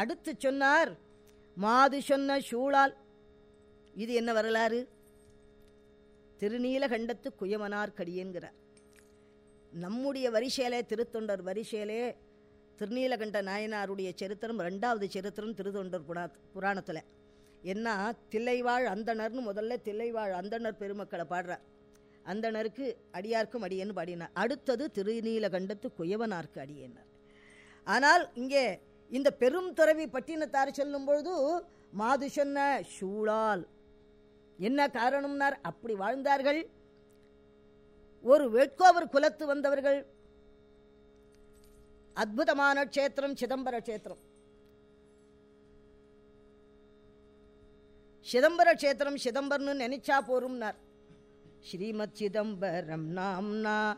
அடுத்து சொன்னார் மாது சொன்ன சூழால். இது என்ன வரலாறு? திருநீலகண்டத்து குயமனார் கடியன்கிறார். நம்முடைய வரிசையிலே திருத்தொண்டர் வரிசையிலே திருநீலகண்ட நாயனாருடைய சரித்திரம் ரெண்டாவது சரித்திரம் திருத்தொண்டர் புரா புராணத்தில். என்ன தில்லைவாழ் அந்தணர்னு முதல்ல தில்லைவாழ் அந்தணர் பெருமக்களை பாடுறார். அந்தணருக்கு அடியார்க்கும் அடியன்னு பாடினார். அடுத்தது திருநீலகண்டத்து குயவனார்க்கு அடியன்னார். ஆனால் இங்கே இந்த பெரும் துறவி பட்டினத்தார் சொல்லும் பொழுது மாது சொன்ன சூழால். என்ன காரணம்னார்? அப்படி வாழ்ந்தார்கள். ஒரு வேட்கோவர் குலத்து வந்தவர்கள். அற்புதமான க்ஷேத்திரம் சிதம்பர க்ஷேத்திரம். சிதம்பர க்ஷேத்திரம் சிதம்பரம்னு நினைச்சா போரும்னார். ஸ்ரீமத் சிதம்பரம் நாம்னா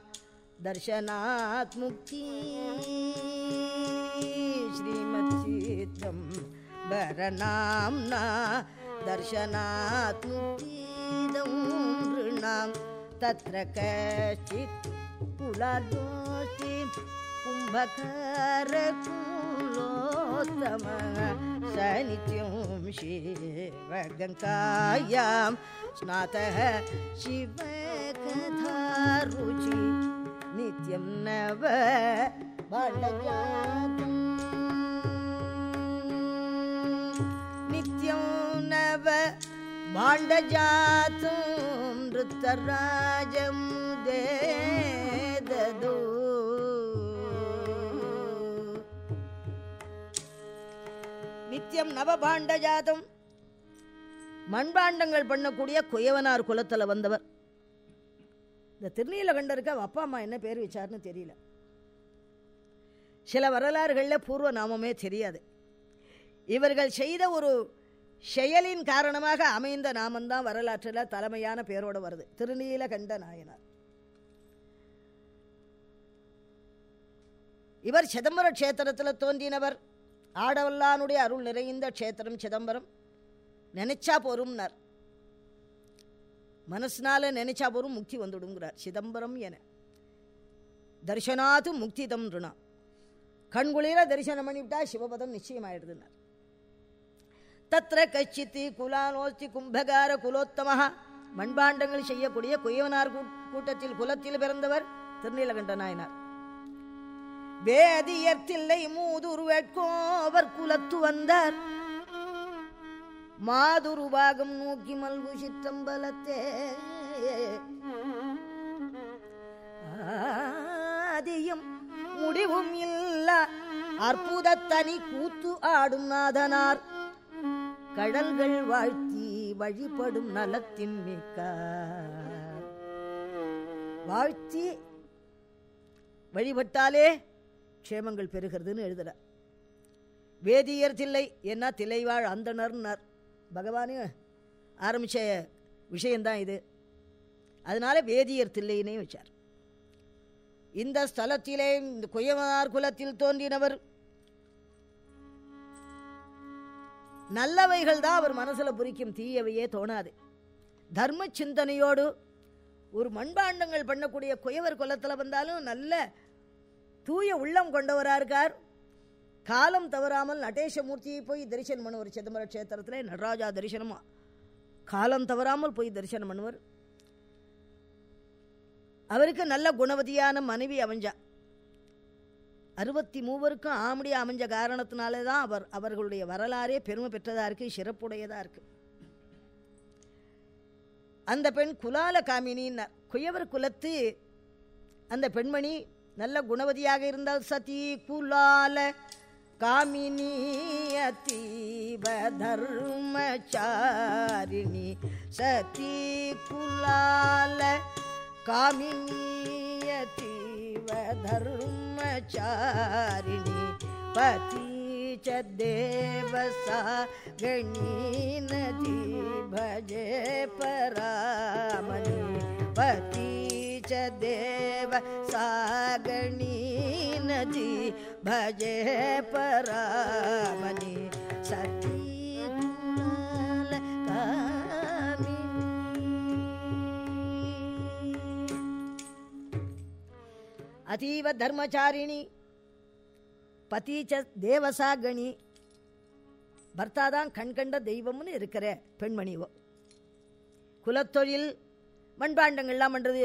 தர்ஷனாத் முக்தி श्रीमच्चिदम्बरनाम्ना दर्शनात् मुक्तिदं नृणां तत्र कश्चित् कुलालोऽस्ति कुम्भकारकुलोत्तमः स नित्यं शिवगङ्गायां स्नातः शिवकथारुचि नित्यं नव भाण्डगातम् नित्यं नव भाण्डजातुं नृतराजं दे ददो நித்தியம் நவபாண்ட ஜாதம் மண்பாண்டங்கள் பண்ணக்கூடிய குயவனார் குலத்தில் வந்தவர் இந்த திருநீலகண்டருக்கு அவ அப்பா அம்மா என்ன பேர் வச்சார்னு தெரியல சில வரலாறுகளில் பூர்வ நாமமே தெரியாது இவர்கள் செய்த ஒரு செயலின் காரணமாக அமைந்த நாமந்தான் வரலாற்றில் தலைமையான பேரோடு வருது. திருநீலகண்ட நாயனார். இவர் சிதம்பர க்ஷேத்திரத்தில் தோன்றினவர். ஆடவல்லானுடைய அருள் நிறைந்த க்ஷேத்திரம் சிதம்பரம். நினைச்சா போரும்னார். மனசுனால நினைச்சா போரும் முக்தி வந்துடுங்கிறார். சிதம்பரம் என. தரிசனாத்து முக்திதம் ருணா கண்குளிர தரிசனம் பண்ணிவிட்டா சிவபதம் நிச்சயமாயிடுதுன்னார். தத்திர கச்சித்து குலாலோஸ்தி கும்பகார குலோத்தமஹா மண்பாண்டங்கள் செய்யக்கூடிய குயவனார் கூட்டத்தில் குலத்தில் பிறந்தவர் திருநீலகண்ட நாயனார் வேதியர்த்தில்லை மூதுரு வேட்கோவர் குலத்து வந்தார். மாதுருபாகம் நோக்கி மல்கு சிற்றம்பலத்தே. ஆதியும் முடிவும் இல்ல. அற்புத தனி கூத்து ஆடும் நாதனார். கடல்கள் வாழ்த்தி வழிபடும் நலத்தின் மிக்க வாழ்த்தி வழிபட்டாலே க்ஷேமங்கள் பெறுகிறதுன்னு எழுதுற. வேதியர் தில்லை என்ன திலைவாழ் அந்தனர்னார் பகவானே ஆரம்பித்த விஷயந்தான் இது. அதனால வேதியர் தில்லைன்னே வச்சார். இந்த ஸ்தலத்திலே இந்த குயவனார் குலத்தில் தோன்றினவர் நல்லவைகள் தான் அவர் மனசில் புரிக்கும். தீயவையே தோணாது. தர்ம சிந்தனையோடு ஒரு மண்பாண்டங்கள் பண்ணக்கூடிய குயவர் குலத்தில் வந்தாலும் நல்ல தூய உள்ளம் கொண்டவராக இருக்கார். காலம் தவறாமல் நடேசமூர்த்தியை போய் தரிசனம் பண்ணுவார். சிதம்பர க்ஷேத்திரத்தில் நடராஜா தரிசனமாக காலம் தவறாமல் போய் தரிசனம் பண்ணுவார். அவருக்கு நல்ல குணவதியான மனைவி அமைஞ்சா. அறுபத்தி மூவருக்கும் ஆமடியா அமைஞ்ச காரணத்தினாலே தான் அவர் அவர்களுடைய வரலாறே பெருமை பெற்றதாக இருக்குது சிறப்புடையதாக இருக்குது அந்த பெண் குலால காமினின்னார் குயவர் குலத்து அந்த பெண்மணி நல்ல குணவதியாக இருந்தால் சதி குலால காமினி அத்தீவ தர்மச்சாரிணி சதி குலால காமினி அத்தீ धर्मचारिणी पति च देवसा गणी नदी भजे परामणि पति च देव सागणी नदी भजे परामणि सती का अतीव धर्मचारिणी पती च देवसा गणी பர்த்தா தான் கண் கண்ட தெய்வம்னு இருக்கிற பெண்மணிவோ குலத்தொழில் மண்பாண்டங்கள்லாம் பண்ணுறது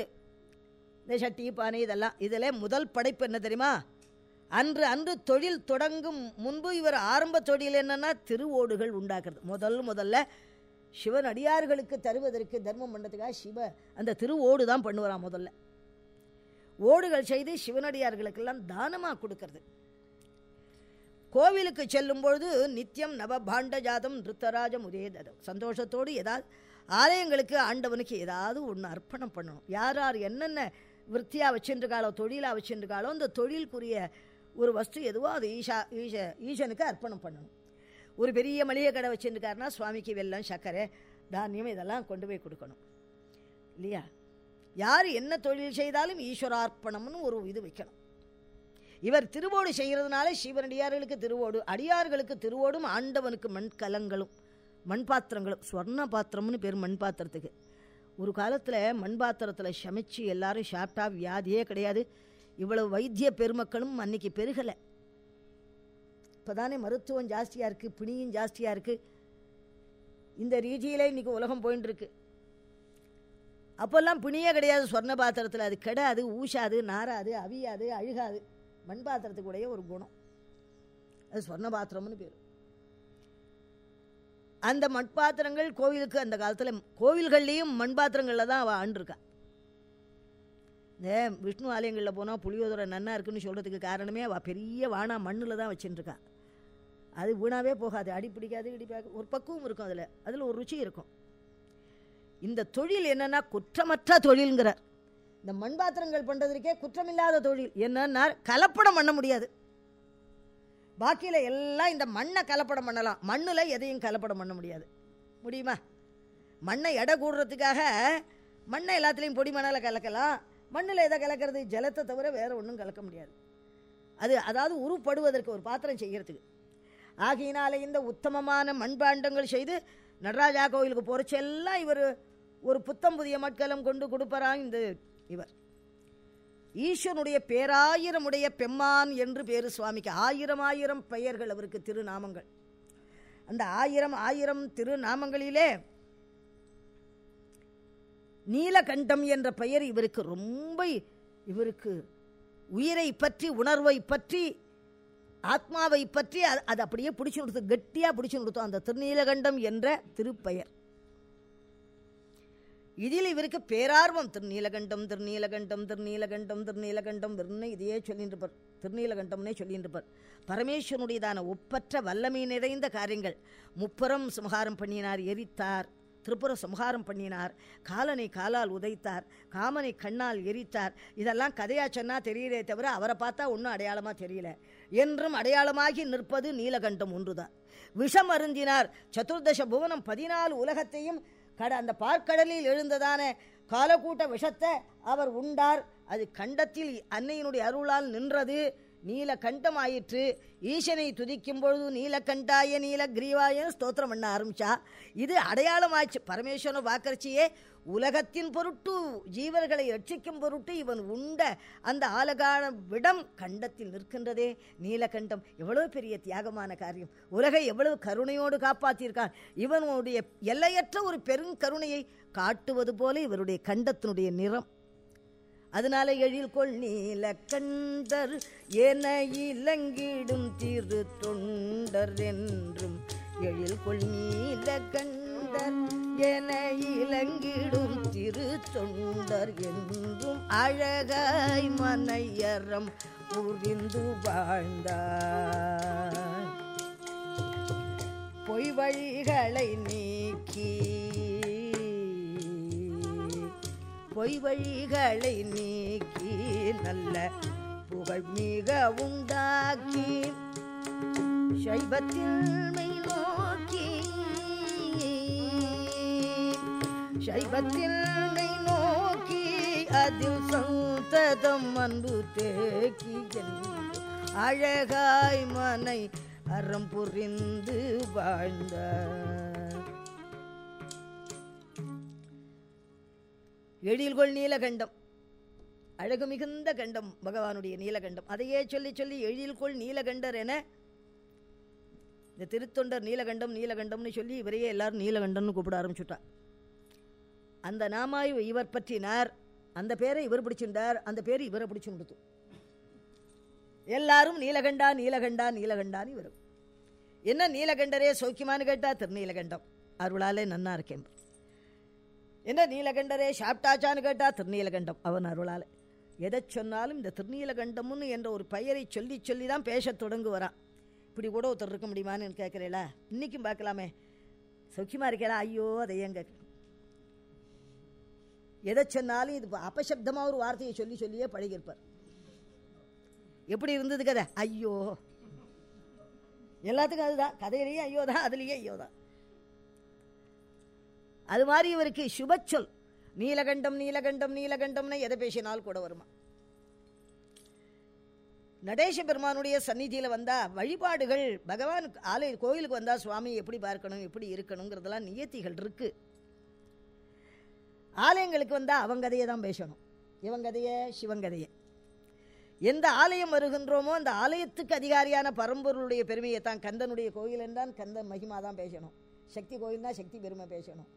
இந்த சட்டி பானை இதெல்லாம் இதில் முதல் படைப்பு என்ன தெரியுமா அன்று அன்று தொழில் தொடங்கும் முன்பு இவர் ஆரம்ப தொழில் என்னன்னா திருவோடுகள் உண்டாக்குறது முதல் முதல்ல சிவன் அடியார்களுக்கு தருவதற்கு தர்மம் பண்ணுறதுக்காக சிவ அந்த திருவோடு தான் பண்ணுவாராம் முதல்ல ஓடுகள் செய்து சிவனடியார்களுக்கெல்லாம் தானமாக கொடுக்கறது? கோவிலுக்கு செல்லும் பொழுது நித்தியம் நவ பாண்ட ஜாதம் நிருத்தராஜம் உதயதம் சந்தோஷத்தோடு ஏதாவது ஆலயங்களுக்கு ஆண்டவனுக்கு ஏதாவது ஒன்று அர்ப்பணம் பண்ணணும். யார் யார் என்னென்ன விற்த்தியாக வச்சுருக்காளோ தொழிலாக வச்சுருக்காளோ அந்த தொழிலுக்குரிய ஒரு வஸ்து எதுவோ அது ஈஷா ஈஷ ஈஷனுக்கு அர்ப்பணம் பண்ணணும். ஒரு பெரிய மளிகை கடை வச்சுருக்காருன்னா சுவாமிக்கு வெல்லம் சர்க்கரை தானியம் இதெல்லாம் கொண்டு போய் கொடுக்கணும். இல்லையா? யார் என்ன தொழில் செய்தாலும் ஈஸ்வரார்ப்பணம்னு ஒரு இது வைக்கணும். இவர் திருவோடு செய்கிறதுனால சிவனடியார்களுக்கு திருவோடு அடியார்களுக்கு திருவோடும் ஆண்டவனுக்கு மண் கலங்களும் மண் பாத்திரங்களும் ஸ்வர்ண பாத்திரம்னு பேர் மண் பாத்திரத்துக்கு ஒரு காலத்தில் மண் பாத்திரத்தில் சமைச்சு எல்லாரும் சாப்பிட்டா வியாதியே கிடையாது. இவ்வளவு வைத்திய பெருமக்களும் அன்னைக்கு பெருகலை. இப்போ தானே மருத்துவம் ஜாஸ்தியாக இருக்குது பிணியும் ஜாஸ்தியாக இருக்குது இந்த ரீதியிலே இன்றைக்கி உலகம் போயின்னு இருக்குது அப்போல்லாம் பிணியே கிடையாது. சொர்ண பாத்திரத்தில் அது கெடாது ஊசாது நாராது அவியாது அழுகாது. மண் பாத்திரத்துக்குடைய ஒரு குணம். அது சொர்ண பாத்திரம்னு பேர். அந்த மண் பாத்திரங்கள் கோவிலுக்கு அந்த காலத்தில் கோவில்கள்லேயும் மண் பாத்திரங்களில் தான் அவள் ஆண்டிருக்கா. இந்த விஷ்ணு ஆலயங்களில் போனால் புளியோதரை நன்னா இருக்குன்னு சொல்கிறதுக்கு காரணமே அவள் பெரிய வானா மண்ணில் தான் வச்சுட்டுருக்கா அது வீணாவே போகாது. அடி பிடிக்காது இடிப்பாது ஒரு பக்குவம் இருக்கும் அதில். அதில் ஒரு ருச்சி இருக்கும். இந்த தொழில் என்னன்னா குற்றமற்ற தொழில்ங்கிறார். இந்த மண் பாத்திரங்கள் பண்ணுறதுக்கே குற்றமில்லாத தொழில். என்னன்னா கலப்படம் பண்ண முடியாது. பாக்கியில் எல்லாம் இந்த மண்ணை கலப்படம் பண்ணலாம். மண்ணில் எதையும் கலப்படம் பண்ண முடியாது. முடியுமா? மண்ணை எடை கூடுறதுக்காக மண்ணை எல்லாத்துலேயும் பொடி மணலை கலக்கலாம். மண்ணில் எதை கலக்கிறது? ஜலத்தை தவிர வேறு ஒன்றும் கலக்க முடியாது. அது அதாவது உருப்படுவதற்கு ஒரு பாத்திரம் செய்கிறதுக்கு ஆகையினால இந்த உத்தமமான மண்பாண்டங்கள் செய்து நடராஜா கோயிலுக்கு போகிறச்செல்லாம் இவர் ஒரு புத்தம் புதிய மட்கலம் கொண்டு கொடுப்பரா இந்த இவர். ஈஸ்வனுடைய பேராயிரமுடைய பெம்மான் என்று பேரு சுவாமிக்கு. ஆயிரம் ஆயிரம் பெயர்கள் அவருக்கு திருநாமங்கள். அந்த ஆயிரம் ஆயிரம் திருநாமங்களிலே நீலகண்டம் என்ற பெயர் இவருக்கு ரொம்ப இவருக்கு உயிரை பற்றி உணர்வை பற்றி ஆத்மாவை பற்றி அது அது அப்படியே பிடிச்சு கொடுத்து கெட்டியாக பிடிச்சு கொடுத்தோம். அந்த திருநீலகண்டம் என்ற திருப்பெயர். இதில் இவருக்கு பேரார்வம். திருநீலகண்டம் திருநீலகண்டம் திருநீலகண்டம் திருநீலகண்டம் வெறும்னு இதையே சொல்லியிருப்பார். திருநீலகண்டம்னே சொல்லியிருப்பார். பரமேஸ்வரனுடையதான ஒப்பற்ற வல்லமை நிறைந்த காரியங்கள். முப்புறம் சுமகாரம் பண்ணினார் எரித்தார். திரிபுர சம்ஹாரம் பண்ணினார். காலனை காலால் உதைத்தார். காமனை கண்ணால் எரித்தார். இதெல்லாம் கதையா சொன்னால் தெரியலே தவிர அவரை பார்த்தா ஒன்றும் அடையாளமாக தெரியல. என்றும் அடையாளமாகி நிற்பது நீலகண்டம் ஒன்றுதான். விஷம் அருந்தினார். சதுர்தச புவனம் பதினாலு உலகத்தையும் கட அந்த பார்க்கடலில் எழுந்ததான காலக்கூட்ட விஷத்தை அவர் உண்டார். அது கண்டத்தில் அன்னையினுடைய அருளால் நின்றது. நீலகண்டமாயிற்று. ஈசனை துதிக்கும் பொழுது நீலகண்டாய நீல ஸ்தோத்திரம் பண்ண ஆரம்பிச்சா. இது அடையாளமாச்சு பரமேஸ்வரனை பார்க்கறச்சியே உலகத்தின் பொருட்டு ஜீவர்களை ரட்சிக்கும் பொருட்டு இவன் உண்ட அந்த ஆலகான விடம் கண்டத்தில் நிற்கின்றதே. நீலகண்டம் எவ்வளவு பெரிய தியாகமான காரியம். உலகை எவ்வளவு கருணையோடு காப்பாற்றியிருக்கான். இவனுடைய எல்லையற்ற ஒரு பெருங்கருணையை காட்டுவது போல இவருடைய கண்டத்தினுடைய நிறம். அதனால எழில்கொள் நீல கண்டர் என இலங்கிடும் திரு தொண்டர் என்றும். எழில்கொள் நீல கண்டர் என இலங்கிடும் திரு தொண்டர் என்றும். அழகாய் மனையறம் புரிந்து வாழ்ந்தார். பொய் வழிகளை நீக்கி பொய் வழிகளை நீக்கி நல்ல புகழ் மிக உண்டாக்கி சைவத்தின்மை நோக்கி சைவத்தின்மை நோக்கி அதில் சந்ததம் அன்பு தேக்கி அழகாய் மனை அறம் புரிந்து வாழ்ந்தார். எழில்கொள் நீலகண்டம். அழகு மிகுந்த கண்டம் பகவானுடைய நீலகண்டம். அதையே சொல்லி சொல்லி எழில்கொள் நீலகண்டர் என இந்த திருத்தொண்டர் நீலகண்டம் நீலகண்டம்னு சொல்லி இவரையே எல்லாரும் நீலகண்டம்னு கூப்பிட ஆரம்பிச்சுட்டார். அந்த நாமாய் இவர் பற்றினார். அந்த பேரை இவர் பிடிச்சிருந்தார். அந்த பேர் இவரை பிடிச்சு கொடுத்து. எல்லாரும் நீலகண்டா நீலகண்டா நீலகண்டான்னு இவர் என்ன நீலகண்டரே சௌக்கியமானு கேட்டா திருநீலகண்டம். அருளாலே நன்னா இருக்கேன் என்ன நீலகண்டரே? சாப்பிட்டாச்சான்னு கேட்டா திருநீலகண்டம் அவன் அருளால். எதை சொன்னாலும் இந்த திருநீலகண்டம்னு என்ற ஒரு பெயரை சொல்லி சொல்லி தான் பேசத் தொடங்குவரான். இப்படி கூட ஒருத்தர் இருக்க முடியுமான்னு கேட்குறீங்களா இன்னைக்கும் பார்க்கலாமே. சௌக்கியமாக இருக்கிறா ஐயோ அதை ஏன் கேட்க எதை சொன்னாலும் இது அபசப்தமாக ஒரு வார்த்தையை சொல்லி சொல்லியே பழகியிருப்பார். எப்படி இருந்தது கதை? ஐயோ. எல்லாத்துக்கும் அதுதான். கதையிலேயே ஐயோ தான் அதுலேயே ஐயோ தான் அது மாதிரி இவருக்கு சுபச்சொல் நீலகண்டம் நீலகண்டம் நீலகண்டம்னு எதை பேசினால் கூட வருமா? நடேச பெருமானுடைய சந்நிதியில் வந்தால் வழிபாடுகள் பகவான் ஆலய கோயிலுக்கு வந்தால் சுவாமி எப்படி பார்க்கணும் எப்படி இருக்கணுங்கிறதெல்லாம் நியத்திகள் இருக்குது ஆலயங்களுக்கு வந்தால் அவங்க கதையை தான் பேசணும். இவன் கதையே சிவன் எந்த ஆலயம் வருகின்றோமோ அந்த ஆலயத்துக்கு அதிகாரியான பரம்பொருளுடைய பெருமையை தான் கந்தனுடைய கோயில் என்றால் கந்தன் மகிமா தான் பேசணும். சக்தி கோயில்னால் சக்தி பெருமை பேசணும்.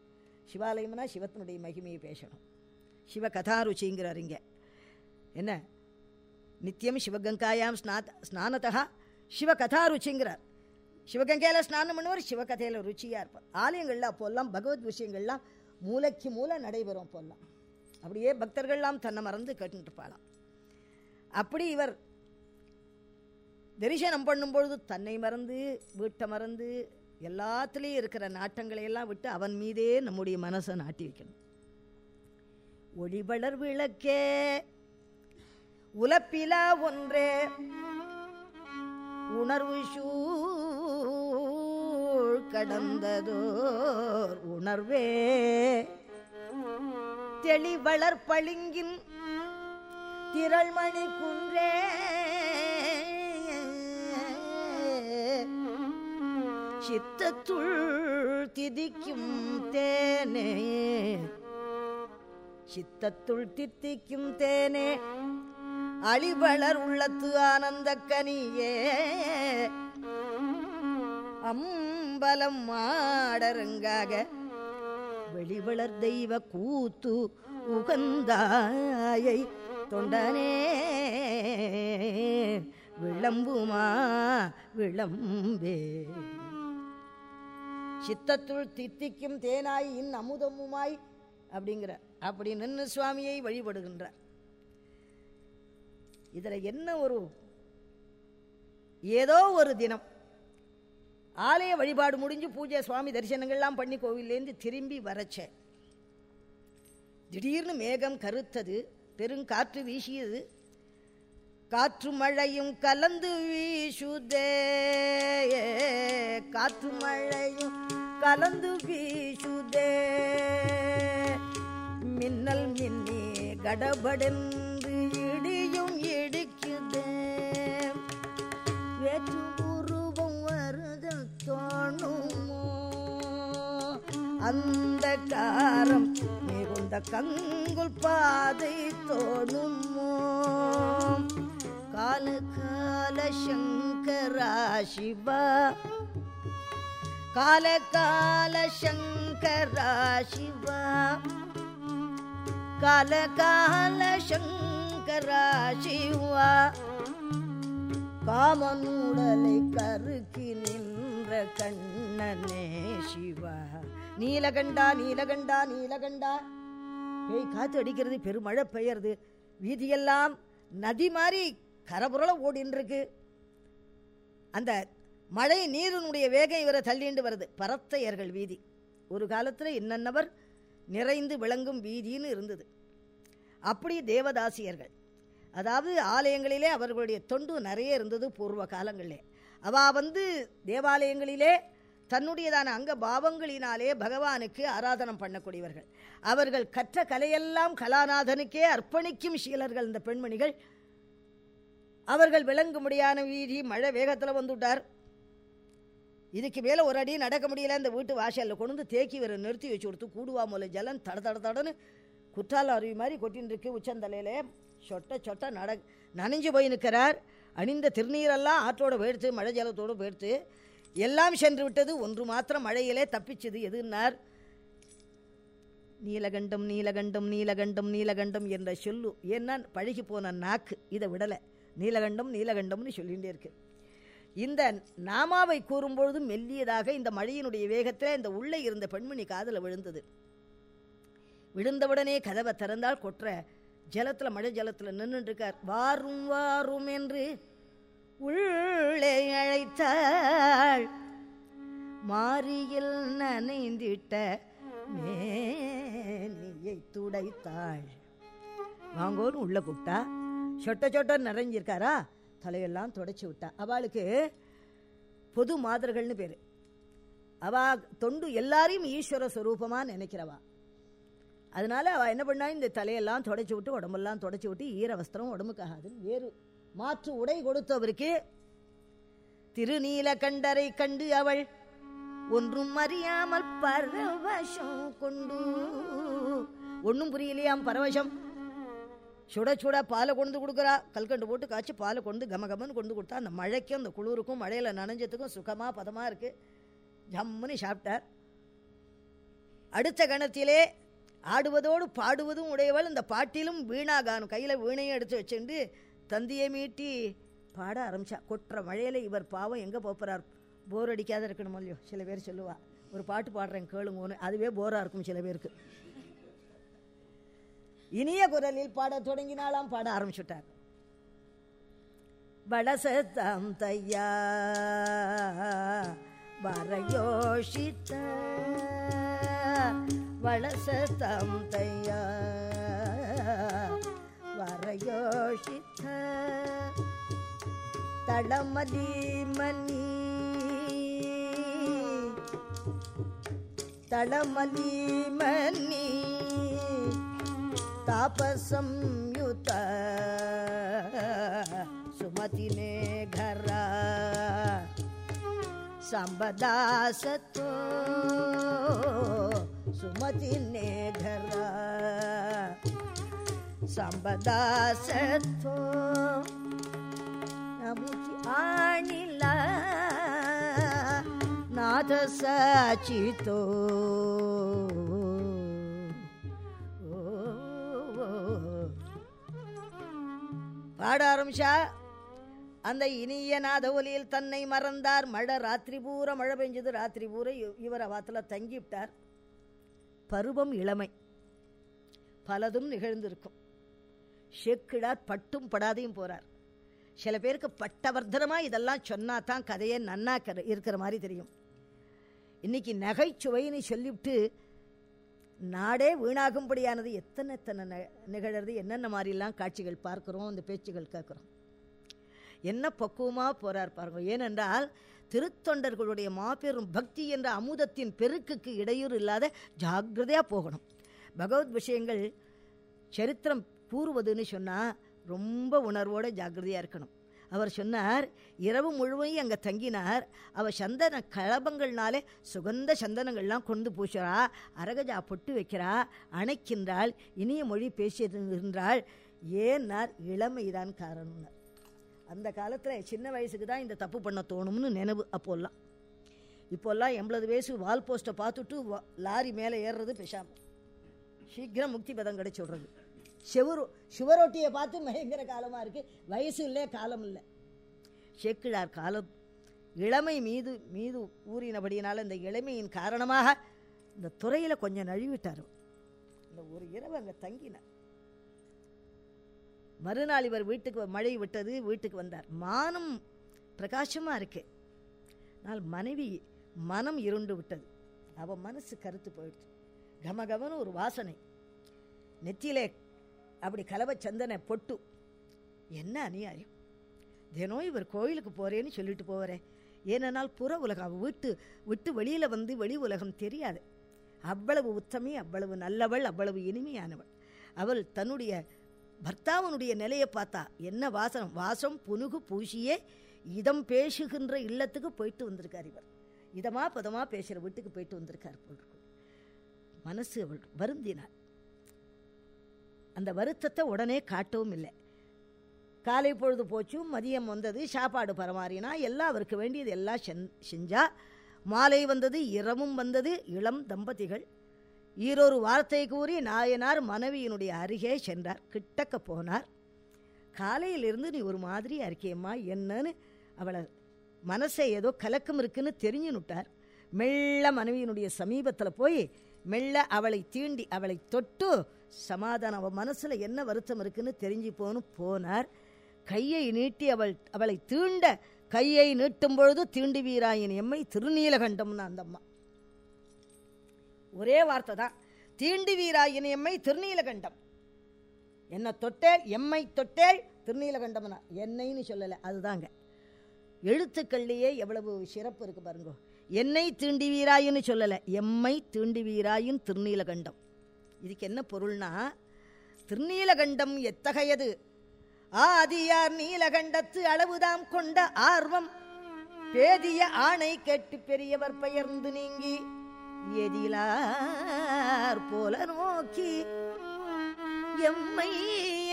சிவாலயம்னா சிவத்தினுடைய மகிமையை பேசணும். சிவ கதாருச்சிங்கிறார் இங்கே. என்ன? நித்தியம் சிவகங்காயாம் ஸ்நாத் ஸ்நானத்தா சிவ கதாருச்சிங்கிறார் சிவகங்கையில் ஸ்நானம் பண்ணுவார் சிவகதையில் ருச்சியாக இருப்பார். ஆலயங்களில் அப்போல்லாம் பகவத் விஷயங்கள்லாம் மூளைக்கு மூளை நடைபெறும் அப்போல்லாம். அப்படியே பக்தர்கள்லாம் தன்னை மறந்து கேட்டுட்டு அப்படி இவர் தரிசனம் பண்ணும்பொழுது தன்னை மறந்து வீட்டை மறந்து எல்லாத்துலேயும் இருக்கிற நாட்டங்களை எல்லாம் விட்டு அவன் மீதே நம்முடைய மனசை நாட்டி வைக்கணும். ஒளிவளர் விளக்கே உலப்பிலா ஒன்றே உணர்வு சூழ் கடந்ததோர் உணர்வே. தெளிவளர் பளிங்கின் திரள்மணி குன்றே சித்தத்துள் திதிக்கும் தேனே சித்தத்துள் தித்திக்கும் தேனே அழிவளர் உள்ளத்து ஆனந்த கனியே அம்பலம் மாடருங்காக வெளிவளர் தெய்வ கூத்து உகந்தாயை தொண்டனே. விளம்புமா விளம்பே. சித்தத்துள் தித்திக்கும் தேனாய் இன் அமுதமுமாய் அப்படிங்கிற அப்படி நின்று சுவாமியை வழிபடுகின்றார் இதில் என்ன ஒரு ஏதோ ஒரு தினம் ஆலய வழிபாடு முடிஞ்சு பூஜை சுவாமி தரிசனங்கள்லாம் பண்ணி கோவிலேருந்து திரும்பி வரச்சேன் திடீர்னு மேகம் கருத்தது பெருங்காற்று வீசியது காற்று மழையும் கலந்து வீசுதே. காற்று மழையும் கலந்து வீசுதே. மின்னல் மின்னி கடபடென்று இடியும் இடிக்குதே. வேற்று உருவம் வருதல் தோணுமோ? அந்த காரம் மிகுந்த கங்குல் பாதை தோணுமோ? கால கால சங்கரா சிவா கால கால சங்கரா சிவா கால கால சங்கரா சிவா காமனூடலை கருக்கி நின்ற கண்ணனே சிவா. நீலகண்டா நீலகண்டா நீலகண்டா. பேய் காத்து அடிக்கிறது பெருமழை பெய்யறது. வீதியெல்லாம் நதி மாதிரி கரபுரள ஓடின்னு இருக்கு அந்த மழை நீரினுடைய வேகம் இவரை தள்ளிண்டு வருது. பரத்தையர்கள் வீதி. ஒரு காலத்தில் இன்னன்னவர் நிறைந்து விளங்கும் வீதின்னு இருந்தது. அப்படி தேவதாசியர்கள். அதாவது ஆலயங்களிலே அவர்களுடைய தொண்டு நிறைய இருந்தது பூர்வ காலங்களிலே. அவா வந்து தேவாலயங்களிலே தன்னுடையதான அங்க பாவங்களினாலே பகவானுக்கு ஆராதனம் பண்ணக்கூடியவர்கள். அவர்கள் கற்ற கலையெல்லாம் கலாநாதனுக்கே அர்ப்பணிக்கும் சீலர்கள் இந்த பெண்மணிகள். அவர்கள் விளங்கும்படியான வீதி மழை வேகத்தில் வந்துவிட்டார் இதுக்கு மேலே ஒரு அடி நடக்க முடியல. இந்த வீட்டு வாசலில் கொண்டு வந்து தேக்கி வர நிறுத்தி வச்சு கொடுத்து கூடுவா மூல ஜலம் தட தட தடன்னு குற்றால அருவி மாதிரி கொட்டின்னு இருக்கு உச்சந்தலையில. சொட்ட சொட்ட நட நனைஞ்சு போய் நிற்கிறார் அணிந்த திருநீரெல்லாம் ஆற்றோடு போயிடுத்து மழை ஜலத்தோடு போயிடுத்து. எல்லாம் சென்று விட்டது. ஒன்று மாத்திரம் மழையிலே தப்பிச்சது எதுன்னார்? நீலகண்டம் நீலகண்டம் நீலகண்டம் நீலகண்டம் என்ற சொல்லு. ஏன்னா பழகி போன நாக்கு. இதை விடலை. நீலகண்டம் நீலகண்டம்னு சொல்லிகிட்டே இருக்கு. இந்த நாமாவை கூறும்பொழுது மெல்லியதாக இந்த மழையினுடைய வேகத்தில் இந்த உள்ளே இருந்த பெண்மணி காதில் விழுந்தது. விழுந்தவுடனே கதவை திறந்தால் கொற்ற ஜலத்தில் மழை ஜலத்தில் நின்றுட்டுருக்கார் வாரும் வாரும் என்று உள்ளே அழைத்தாள். மாரியில் நனைந்திட்ட மேனியை துடைத்தாள். வாங்கோன்னு உள்ள கூப்பிட்டா? சொட்ட சொட்ட நிறைஞ்சிருக்காரா? தலையெல்லாம் தொடச்சி விட்டா. அவளுக்கு பொது மாதர்கள்னு பேர். அவ தொண்டு எல்லாரையும் ஈஸ்வர சுரூபமாக நினைக்கிறவா. அதனால அவள் என்ன பண்ணா இந்த தலையெல்லாம் தொடச்சி விட்டு உடம்பெல்லாம் தொடச்சி விட்டு ஈர வஸ்திரம் உடம்புக்காகாதுன்னு வேறு மாற்று உடை கொடுத்தவருக்கு திருநீல கண்டரை கண்டு அவள் ஒன்றும் அறியாமல் பரவசம் கொண்டு. ஒன்றும் புரியலையாம் பரவசம். சுட சுட பாலை கொண்டு கொடுக்குறா. கல்கண்டு போட்டு காய்ச்சி பாலை கொண்டு கம கமன்னு கொண்டு கொடுத்தா அந்த மழைக்கும் அந்த குளிருக்கும் மழையில் நனைஞ்சதுக்கும் சுகமாக பதமாக இருக்குது ஜம்முன்னு சாப்பிட்டார் அடுத்த கணத்திலே ஆடுவதோடு பாடுவதும் உடையவள் இந்த பாட்டிலும் வீணாகானும் கையில் வீணையும் எடுத்து வச்சுட்டு தந்தியை மீட்டி பாட ஆரம்பிச்சா. கொட்டுற மழையில் இவர் பாவம் எங்கே போகிறார் போர் அடிக்காத இருக்கணும் இல்லையோ? சில பேர் சொல்லுவா. ஒரு பாட்டு பாடுறேன் கேளுங்கன்னு. அதுவே போராக இருக்கும் சில பேருக்கு. இனிய குரலில் பாட தொடங்கினாலாம் பாட ஆரம்பிச்சுட்டார். வடசத்தம் தையா வரயோஷித்த வளசத்தம் தையா வரயோஷித்த தளமதி மணி தளமதி மணி तापसंयुत। सुमति ने घर। संबदास तो सुमति ने घर। संबदास तो नाथ सचितो। பாட ஆரம்பிச்சா? அந்த இனிய நாத ஒலியில் தன்னை மறந்தார். மழை ராத்திரி பூரா மழை பெஞ்சது ராத்திரி பூரா. இவர் அவாத்தில் தங்கிவிட்டார். பருவம் இளமை. பலதும் நிகழ்ந்திருக்கும். செக்கிடார் பட்டும் படாதையும் போறார். சில பேருக்கு பட்டவர்தனமாக இதெல்லாம் சொன்னா தான் கதையை நன்னா இருக்கிற மாதிரி தெரியும். இன்னைக்கு நகைச்சுவைன்னு சொல்லிவிட்டு நாடே வீணாகும்படியானது எத்தனை எத்தனை ந- நிகழறது என்னென்ன மாதிரிலாம் காட்சிகள் பார்க்குறோம் அந்த பேச்சுகள் கேட்குறோம். என்ன பக்குவமாக போகிறார் பாருங்க. ஏனென்றால் திருத்தொண்டர்களுடைய மாபெரும் பக்தி என்ற அமுதத்தின் பெருக்குக்கு இடையூறு இல்லாத ஜாகிரதையாக போகணும். பகவத் விஷயங்கள் சரித்திரம் கூறுவதுன்னு சொன்னால் ரொம்ப உணர்வோட ஜாகிரதையாக இருக்கணும். அவர் சொன்னார் இரவு முழுவதும் அங்கே தங்கினார். அவர் சந்தன கலபங்கள்னாலே சுகந்த சந்தனங்கள்லாம் கொண்டு பூசுறா. அரகஜா பொட்டு வைக்கிறா. அணைக்கின்றாள். இனிய மொழி பேசியிருந்தாள். ஏன்னார் இளமைதான் காரணம்னார். அந்த காலத்தில் சின்ன வயசுக்கு தான் இந்த தப்பு பண்ண தோணும்னு நினைவு அப்போல்லாம். இப்போல்லாம் எண்பது வயசு வால் போஸ்ட்டை பார்த்துட்டு லாரி மேலே ஏறுறது பெஷாமல் சீக்கிரம் முக்தி பதம் கிடைச்சி விடுறது செவரு சுவரொட்டியை பார்த்து மயங்கிற காலமாக இருக்குது வயசு இல்லை காலம் இல்லை. சேக்கிழார் காலம். இளமை மீது மீது ஊறினபடியினால் இந்த இளமையின் காரணமாக இந்த துறையில் கொஞ்சம் நழுவிட்டார் இந்த ஒரு இரவு அங்கே தங்கினார். மறுநாள் இவர் வீட்டுக்கு மழை விட்டது வீட்டுக்கு வந்தார். மானம் பிரகாசமாக இருக்கு. ஆனால் மனைவி மனம் இருண்டு விட்டது. அவ மனசு கருத்து போயிடுச்சு. கமகமன்னு ஒரு வாசனை. நெத்தியிலே அப்படி கலவை சந்தன பொட்டு. என்ன அநியாயம்? தினம் இவர் கோயிலுக்கு போகிறேன்னு சொல்லிட்டு போவாரே. ஏனென்னால் புற உலகம் வீட்டு விட்டு வெளியில் வந்து வெளி உலகம் தெரியாது. அவ்வளவு உத்தமி அவ்வளவு நல்லவள் அவ்வளவு இனிமையானவள். அவள் தன்னுடைய பர்த்தாவனுடைய நிலையை பார்த்தா என்ன வாசனம்? வாசம் புனுகு பூசியே இதம் பேசுகின்ற இல்லத்துக்கு போயிட்டு வந்திருக்கார் இவர். இதமாக பதமாக பேசுகிற வீட்டுக்கு போயிட்டு வந்திருக்கார் போல் மனசு அவள் வருந்தினாள். அந்த வருத்தத்தை உடனே காட்டவும் இல்லை. காலை பொழுது போச்சு மதியம் வந்தது சாப்பாடு பரமாறினா எல்லாம் அவருக்கு வேண்டியது எல்லாம் சென் செஞ்சா மாலை வந்தது இரவும் வந்தது இளம் தம்பதிகள். ஈரொரு வார்த்தை கூறி நாயனார் மனைவியினுடைய அருகே சென்றார் கிட்டக்க போனார். காலையிலிருந்து நீ ஒரு மாதிரி அறிக்கையம்மா என்னன்னு அவளை மனசை ஏதோ கலக்கம் இருக்குன்னு தெரிஞ்சுனுட்டார் மெல்ல மனைவியினுடைய சமீபத்தில் போய் மெல்ல அவளை தீண்டி அவளை தொட்டு சமாதானம். அவள் மனசில் என்ன வருத்தம் இருக்குன்னு தெரிஞ்சு போன்னு போனார். கையை நீட்டி அவள் அவளை தீண்ட கையை நீட்டும் பொழுது தீண்டுவீராயின் எம்மை திருநீலகண்டம்னு அந்த அம்மா. ஒரே வார்த்தை தான். தீண்டுவீராயின் எம்மை திருநீலகண்டம். என்ன தொட்டேல் எம்மை தொட்டேல் திருநீலகண்டம்னா என்னைன்னு சொல்லலை அதுதாங்க. எழுத்துக்கள்லேயே எவ்வளவு சிறப்பு இருக்கு பாருங்க. என்னை தீண்டுவீராயின்னு சொல்லலை எம்மை தீண்டுவீராயின் திருநீலகண்டம். இதுக்கு என்ன பொருள்னா திருநீலகண்டம் எத்தகையது? ஆதியார் நீலகண்டத்து அளவுதாம் கொண்ட ஆர்வம். பேதிய ஆணை கேட்டு பெரியவர் பெயர்ந்து நீங்கி எதிலார் போல நோக்கி எம்மை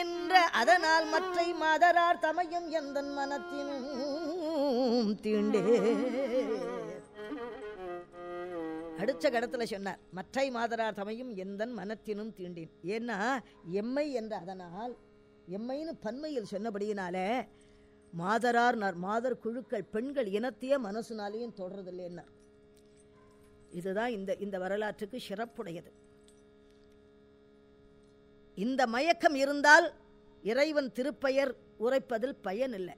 என்ற அதனால் மற்றை மாதரார் தமையும் எந்தன் மனத்தினும் தீண்டே. அடுத்த கடத்துல சொன்னார் மற்றை மாதரார் தமையும் எந்தன் மனத்தினும் தீண்டேன். ஏன்னா எம்மை என்ற அதனால் எம்மைன்னு பன்மையில் சொன்னபடியினாலே மாதரார் மாதர் குழுக்கள் பெண்கள் இனத்தையே மனசுனாலேயும் தொடர்றதில்லைன்னார் இதுதான் இந்த இந்த வரலாற்றுக்கு சிறப்புடையது. இந்த மயக்கம் இருந்தால் இறைவன் திருப்பெயர் உரைப்பதில் பயன் இல்லை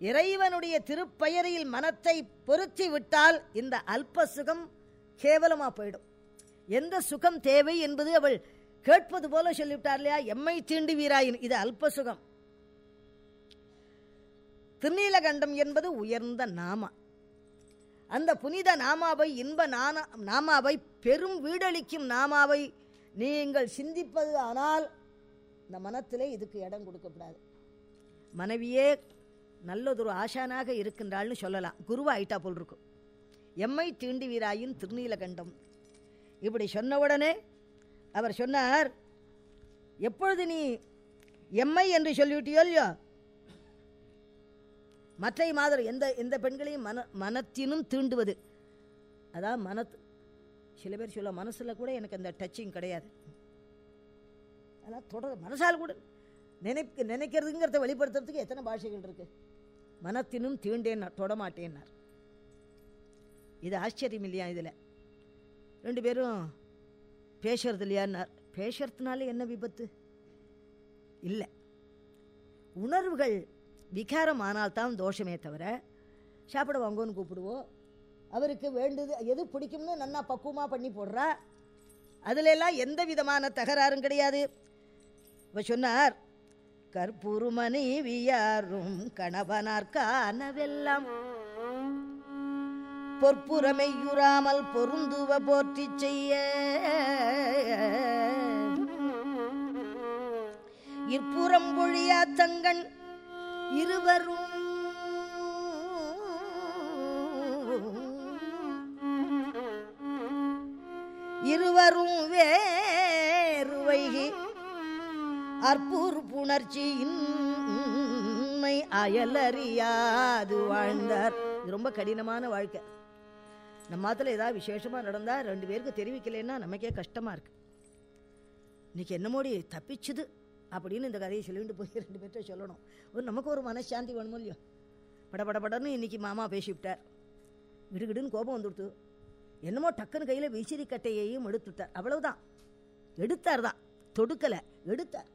இறைவனுடைய திருப்பெயரில் மனத்தை பொருத்தி விட்டால் இந்த அல்ப கேவலமாக போயிடும். எந்த சுகம் தேவை என்பது அவள் கேட்பது போல சொல்லிவிட்டார் இல்லையா? எம்மை தீண்டு வீராயின் இது அல்ப சுகம். திருநீலகண்டம் என்பது உயர்ந்த நாமா. அந்த புனித நாமாவை இன்ப நான நாமாவை பெரும் வீடளிக்கும் நாமாவை நீங்கள் சிந்திப்பது ஆனால் இந்த மனத்திலே இதுக்கு இடம் கொடுக்கக்கூடாது மனைவியே நல்லதொரு ஆசானாக இருக்கின்றாள்னு சொல்லலாம். குருவாயிட்டா போல் இருக்கும். எம்மை தீண்டுவீராயின் திருநீலகண்டம். இப்படி சொன்ன உடனே அவர் சொன்னார் எப்பொழுது நீ எம்மை என்று சொல்லிவிட்டியோ இல்லையோ? மற்ற மாதிரி எந்த எந்த பெண்களையும் மன மனத்தினும் தீண்டுவது. அதான் மன சில பேர் சொல்ல மனசில் கூட எனக்கு அந்த டச்சிங் கிடையாது. அதெல்லாம் தொடர் மனசால் கூட நினைக்க நினைக்கிறதுங்கிறத வெளிப்படுத்துறதுக்கு எத்தனை பாஷைகள் இருக்குது மனத்தினும் தீண்டேன் தொடமாட்டேன்னார். இது ஆச்சரியம் இல்லையா இதில்? ரெண்டு பேரும் பேசுறது இல்லையான்னார் பேசுறதுனால என்ன விபத்து? இல்லை. உணர்வுகள் விகாரம் ஆனால்தான் தோஷமே தவிர சாப்பிட வாங்கன்னு கூப்பிடுவோம் அவருக்கு வேண்டுது எது பிடிக்கும்னு நன்னா பக்குவமாக பண்ணி போடுறா. அதுலெல்லாம் எந்த விதமான தகராறும் கிடையாது. இப்போ சொன்னார் கற்பூரு மனைவியாரும் கணவனார் காணவெல்லாம் பொற்புறமையுறாமல் பொருந்துவ போற்றி செய்ய. இப்புறம் பொழியா தங்கன் இருவரும் இருவரும் வேறுவைகி வைகி புணர்ச்சியின் புணர்ச்சி இன்மை அயலறியாது வாழ்ந்தார். ரொம்ப கடினமான வாழ்க்கை. நம்ம மாத்துல ஏதாவது விசேஷமாக நடந்தால் ரெண்டு பேருக்கு தெரிவிக்கலைன்னா நமக்கே கஷ்டமாக இருக்குது இன்றைக்கி என்னமோடி தப்பிச்சுது அப்படின்னு இந்த கதையை சொல்லிட்டு போய் ரெண்டு பேர்கிட்ட சொல்லணும். ஒரு நமக்கு ஒரு மனசாந்தி வேணுமோ இல்லையோ? படபடபடன்னு இன்றைக்கி மாமா பேசிவிட்டார். கிடுகிடுன்னு கோபம் வந்துடுத்து. என்னமோ டக்குன்னு கையில் விசிறி கட்டையையும் எடுத்துட்டார். அவ்வளவுதான். எடுத்தார் தான். தொடுக்கலை. எடுத்தார்.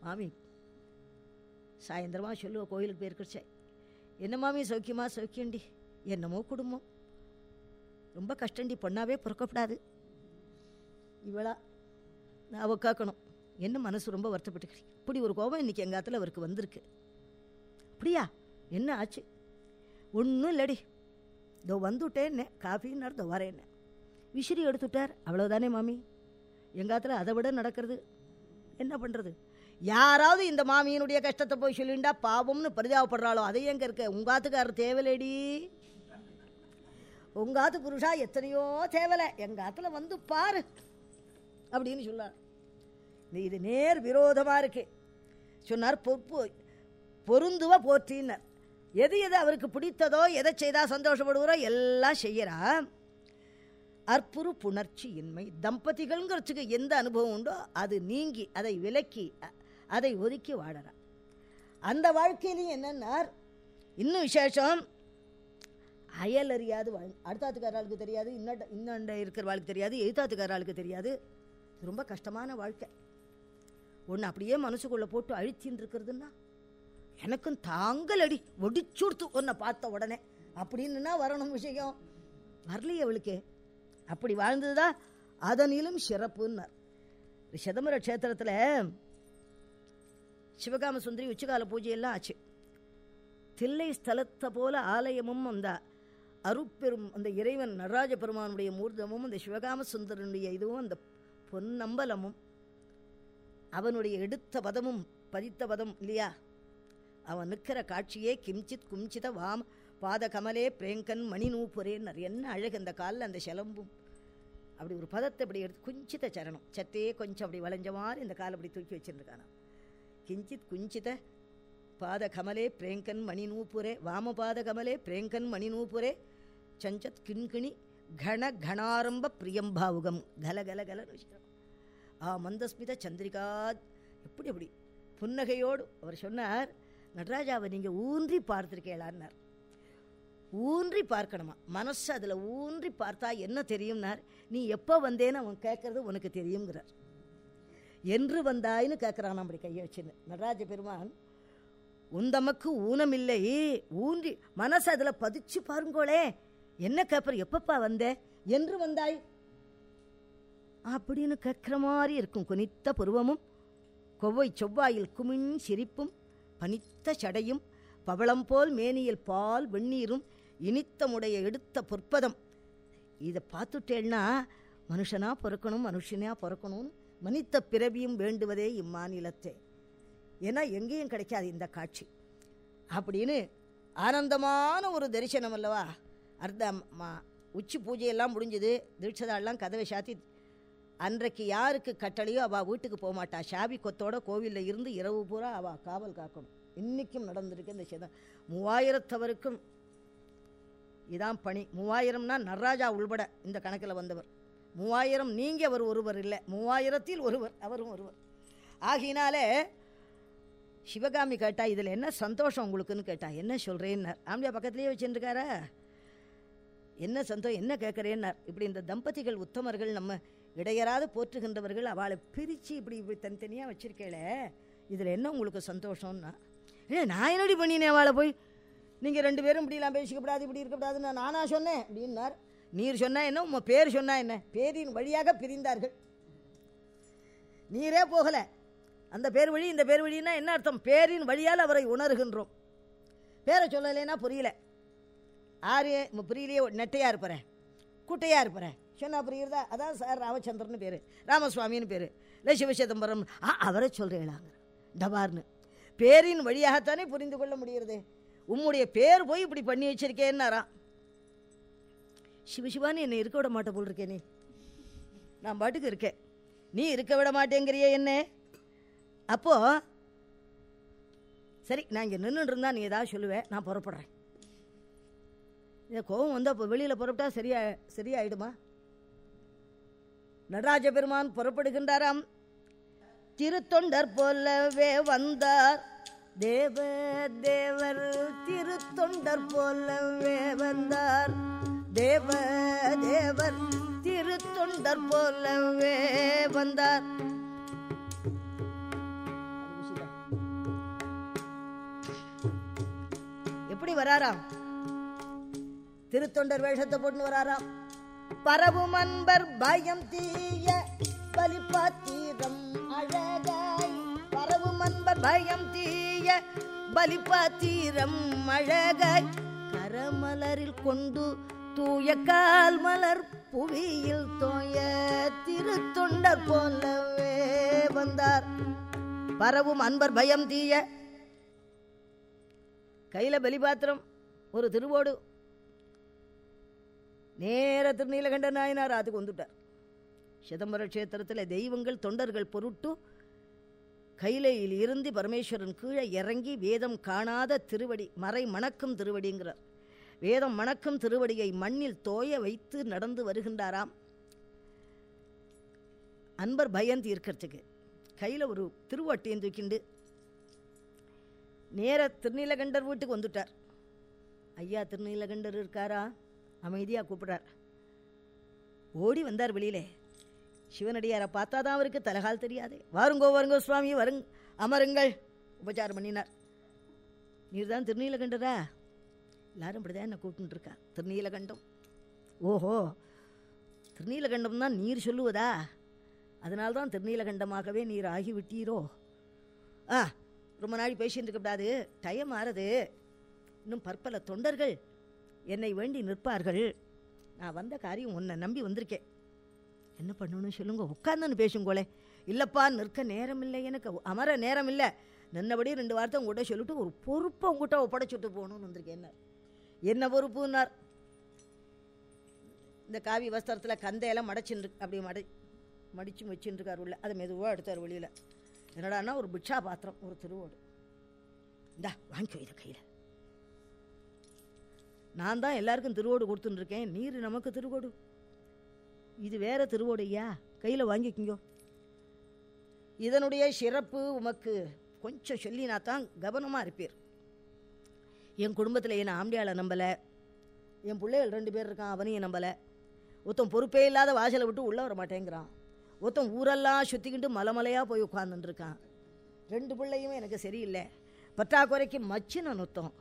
மாமி சாயந்தரமாக சொல்லுவோம் கோயிலுக்கு போயிருக்கிறச்சே. என்ன மாமி சௌக்கியமா சௌக்கியண்டி? என்னமோ குடும்பம். ரொம்ப கஷ்டண்டி பொண்ணாவே பிறக்கப்படாது. இவளா நான் அவ கேட்கணும் என்ன மனசு ரொம்ப வருத்தப்பட்டு இப்படி ஒரு கோபம் இன்றைக்கி எங்கள் ஆத்துல அவருக்கு வந்திருக்கு. அப்படியா? என்ன ஆச்சு? ஒன்றும் இல்லடி. இதோ வந்துட்டேன்னே காஃபின்னு இதோ வரேன்னு. விசிறி எடுத்துட்டார். அவ்வளோதானே மாமி? எங்காத்துல அதை விட நடக்கிறது? என்ன பண்ணுறது யாராவது இந்த மாமியினுடைய கஷ்டத்தை போய் சொல்லிண்டா பாவம்னு பரிதாபப்படுறாளோ அதை எங்கே இருக்க? உங்காத்துக்காரர் தேவலடி உங்காத்து புருஷா எத்தனையோ தேவலை எங்காத்துல வந்து பாரு அப்படின்னு சொல்ல இது நேர் விரோதமா இருக்கு. சொன்னார் பொறுப்பு பொருந்துவ போற்றினார் எது எது அவருக்கு பிடித்ததோ எதை செய்தால் சந்தோஷப்படுவாரோ எல்லாம் செய்யறா. அற்புறு புணர்ச்சி இன்மை தம்பதிகள்ங்கிறதுக்கு எந்த அனுபவம் உண்டோ அது நீங்கி அதை விலக்கி அதை ஒதுக்கி வாழறா. அந்த வாழ்க்கையிலையும் என்னன்னார்? இன்னும் விசேஷம் அயல் அறியாது வாழ் அடுத்தாத்துக்காராளுக்கு தெரியாது இன்னட்ட இன்னண்ட இருக்கிற வாழ்க்கை தெரியாது எழுத்தாத்துக்காராளுக்கு தெரியாது. ரொம்ப கஷ்டமான வாழ்க்கை. ஒன்று அப்படியே மனசுக்குள்ளே போட்டு அழிச்சின்னு இருக்கிறதுன்னா எனக்கும் தாங்கலடி ஒடிச்சுடுத்து உன்னை பார்த்த உடனே. அப்படின்னுனா வரணும் விஷயம். வரலையே அவளுக்கு. அப்படி வாழ்ந்ததுதான் அதனிலும் சிறப்புன்னார். சிதம்பர க்ஷேத்திரத்தில் சிவகாம சுந்தரி உச்சிகால பூஜையெல்லாம் ஆச்சு. தில்லை ஸ்தலத்தை போல ஆலயமும் வந்தா. அருட்பெரும் அந்த இறைவன் நடராஜ பெருமானுடைய மூர்த்தமும் அந்த சிவகாம சுந்தரனுடைய இதுவும் அந்த பொன்னம்பலமும் அவனுடைய எடுத்த பதமும் பதித்த பதம் இல்லையா? அவன் நிற்கிற காட்சியே கிம்சித் கும்சித வாம் பாத கமலே பிரேங்கன் மணி நூப்புரேன்னர் என்ன அழகு அந்த காலில் அந்த சிலம்பும். அப்படி ஒரு பதத்தை அப்படி எடுத்து குஞ்சித சரணம் சத்தையே கொஞ்சம் அப்படி வளைஞ்ச மாதிரி இந்த காலை அப்படி தூக்கி வச்சிருக்கானா கிஞ்சித் குஞ்சித பாத கமலே பிரேங்கன் மணி நூப்புரே வாமபாத கமலே பிரேங்கன் மணி நூப்புரே சஞ்சத் கிண்கிணி கண கணாரம்ப பிரியம்பாவுகம். கல கல கலன்னு வச்சுக்கிறோம். ஆ மந்தஸ்மித சந்திரிகா எப்படி அப்படி புன்னகையோடு அவர் சொன்னார் நடராஜாவை நீங்கள் ஊன்றி பார்த்துருக்கேளான்னார். ஊன்றி பார்க்கணுமா? மனசு அதில் ஊன்றி பார்த்தா என்ன தெரியும்னார்? நீ எப்போ வந்தேன்னு அவன் கேட்கறது உனக்கு தெரியுங்கிறார் என்று வந்தாயின்னு கேட்குறான் அப்படி கையை வச்சுன்னு. நடராஜ பெருமான் உந்தமக்கு ஊனமில்லை. ஊன்றி மனசு அதில் பதிச்சு பாருங்கோளே என்ன கேப்பர் எப்பப்பா வந்த? என்று வந்தாய் அப்படின்னு கேட்குற மாதிரி இருக்கும் குனித்த புருவமும் கொவ்வை செவ்வாயில் குமிண் சிரிப்பும் பனித்த சடையும் பவளம் போல் மேனியில் பால் வெந்நீரும் இனித்தமுடைய எடுத்த பொற்பதம். இதை பார்த்துட்டேன்னா மனுஷனாக பிறக்கணும் மனுஷனாக பிறக்கணும்னு மனித பிறவியும் வேண்டுவதே இம்மாநிலத்தே. ஏன்னா எங்கேயும் கிடைக்காது இந்த காட்சி. அப்படின்னு ஆனந்தமான ஒரு தரிசனம் அல்லவா? அர்த்த மா உச்சி பூஜையெல்லாம் முடிஞ்சது தீட்சதாலாம் கதவை சாத்தி அன்றைக்கு யாருக்கு கட்டளையோ அவள் வீட்டுக்கு போக மாட்டா ஷாபி கொத்தோட கோவிலில் இருந்து இரவு பூரா அவள் காவல் காக்கணும். இன்றைக்கும் நடந்திருக்கு இந்த சேதம். மூவாயிரத்தவருக்கும் இதான் பணி. மூவாயிரம்னா நடராஜா உள்பட இந்த கணக்கில் வந்தவர். மூவாயிரம் நீங்கள் அவர் ஒருவர் இல்லை. மூவாயிரத்தில் ஒருவர் அவரும் ஒருவர். ஆகினாலே சிவகாமி கேட்டால் இதில் என்ன சந்தோஷம் உங்களுக்குன்னு கேட்டால் என்ன சொல்கிறேன்னார் ஆம்பியா பக்கத்துலேயே வச்சுருக்காரா என்ன சந்தோஷம் என்ன கேட்குறேன்னார் இப்படி இந்த தம்பதிகள் உத்தமர்கள் நம்ம இடையராது போற்றுகின்றவர்கள் அவளை பிரித்து இப்படி இப்படி தனித்தனியாக வச்சுருக்கேளே இதில் என்ன உங்களுக்கு சந்தோஷம்னா? ஏ நான் என்னடி பண்ணினேன் அவளை போய்? நீங்கள் ரெண்டு பேரும் இப்படிலாம் பேசிக்கப்படாது இப்படி இருக்கக்கூடாதுன்னு நான் நானா சொன்னேன் அப்படின்னார். நீர் சொன்னால் என்ன உங்கள் பேர் சொன்னால் என்ன? பேரின் வழியாக பிரிந்தார்கள். நீரே போகலை. அந்த பேர் வழி இந்த பேர் வழின்னா என்ன அர்த்தம்? பேரின் வழியால் அவரை உணர்கின்றோம். பேரை சொல்லலைன்னா புரியல. ஆறு புரியலையே நெட்டையாக இருப்பறேன் குட்டையாக இருப்பறேன் சொன்னா புரியுறதா? அதான் சார் ராமச்சந்திரன் பேர். ராமசுவாமின்னு பேர். இல்லை சிதம்பரம் ஆ அவரை சொல்கிறேளாங்க டபார்னு. பேரின் வழியாகத்தானே புரிந்து கொள்ள முடிகிறது. உம்முடைய பேர் போய் இப்படி பண்ணி வச்சிருக்கேன்னாராம் சிவசிவான்னு என்னை இருக்க விட மாட்டே போல் இருக்கே நீ நான் பாட்டுக்கு இருக்கேன். நீ இருக்க விட மாட்டேங்கிறியே என்ன? அப்போது சரி நான் இங்கே நின்றுட்டு இருந்தால் நீ ஏதாவது சொல்லுவேன் நான் புறப்படுறேன். இந்த கோபம் வந்து அப்போ வெளியில் புறப்பட்டா சரியா சரியாயிடுமா? நடராஜ பெருமான் புறப்படுகின்றாராம். திருத்தொண்டர் போலவே வந்தார். தேவ தேவர் திருத்தொண்டர் போலவே வந்தார். தேவ தேவர் திருத்தொண்டர் போலவே வந்தார். எப்படி வராராம்? திருத்தொண்டர் வேஷத்தை போட்டு வராராம். பரவும் அன்பர் பயம் தீய பலிப்பாத்தீரம் அழகாய். பரவும் அன்பர் பயம் தீய பலிப்பாத்தீரம் அழகாய். கரமலரில் கொண்டு தூய கால் மலர் புவியில் தோய திருத்தொண்டர் போலவே வந்தார். பரவும் அன்பர் பயம் தீய. கையில பலிபாத்திரம் ஒரு திருவோடு நேர திருநீலகண்ட நாயனார் அதுக்கு வந்துட்டார். சிதம்பர கஷேத்திரத்தில் தெய்வங்கள் தொண்டர்கள் பொருட்டு கைலையில் இருந்து பரமேஸ்வரன் கீழே இறங்கி வேதம் காணாத திருவடி மறை மணக்கும் திருவடிங்கிறார். வேதம் மணக்கும் திருவடியை மண்ணில் தோய வைத்து நடந்து வருகின்றாராம். அன்பர் பயந்து இருக்கிறதுக்கு கையில் ஒரு திருவட்டியம் தூக்கிண்டு நேர திருநீலகண்டர் வீட்டுக்கு வந்துட்டார். ஐயா திருநீலகண்டர் இருக்காரா? அமைதியாக கூப்பிடுறார். ஓடி வந்தார் வெளியிலே. சிவனடியாரை பார்த்தா தான் அவருக்கு தலகால் தெரியாது. வாருங்கோ வாருங்கோ சுவாமி வருங் அமருங்கள் உபச்சாரம் பண்ணினார். நீர் தான் திருநீலகண்டரா? எல்லாரும் இப்படிதான் என்ன கூப்பிட்டுருக்கா திருநீலகண்டம். ஓஹோ திருநீலகண்டம் தான் நீர் சொல்லுவதா? அதனால்தான் திருநீலகண்டமாகவே நீர் ஆகிவிட்டீரோ ஆ ரொம்ப நாள் பேசிட்டு இருக்கக்கூடாது டயம் ஆறுது இன்னும் பற்பல தொண்டர்கள் என்னை வேண்டி நிற்பார்கள். நான் வந்த காரியம் உன்னை நம்பி வந்திருக்கேன். என்ன பண்ணணும்னு சொல்லுங்க உட்காந்துன்னு பேசுங்கோளே. இல்லைப்பா நிற்க நேரம் இல்லை எனக்கு அமர நேரம் இல்லை நின்னபடி ரெண்டு வார்த்தை உங்கள்கிட்ட சொல்லிட்டு ஒரு பொறுப்பை உங்கள்கிட்ட ஒப்படைச்சுட்டு போகணும்னு வந்திருக்கேன் என்ன. என்ன பொறுப்புன்னார்? இந்த காவி வஸ்திரத்தில் கந்தையெல்லாம் மடைச்சுன்னு அப்படி மடை மடித்து வச்சுட்டுருக்கார் உள்ள. அதை மெதுவாக எடுத்தார் வெளியில். என்னடான்னா ஒரு பிட்சா பாத்திரம் ஒரு திருவோடு. இந்தா வாங்கிக்கோ இதை கையில். நான் தான் எல்லாருக்கும் திருவோடு கொடுத்துன்னு இருக்கேன் நீர் நமக்கு திருவோடு இது வேற திருவோடு ஐயா. கையில் வாங்கிக்கிங்கோ. இதனுடைய சிறப்பு உமக்கு கொஞ்சம் சொல்லினா தான் கவனமாக இருப்பீர். என் குடும்பத்தில் என் ஆம்பியாளை நம்பலை. என் பிள்ளைகள் ரெண்டு பேர் இருக்கான் அவனையும் நம்பலை. ஒருத்தன் பொறுப்பே இல்லாத வாசலை விட்டு உள்ளே வர மாட்டேங்கிறான். ஒருத்தன் ஊரெல்லாம் சுற்றிக்கிட்டு மலைமலையாக போய் உட்காந்துட்டுருக்கான் ரெண்டு பிள்ளையும் எனக்கு சரியில்லை. பற்றாக்குறைக்கு மச்சின நுத்தம்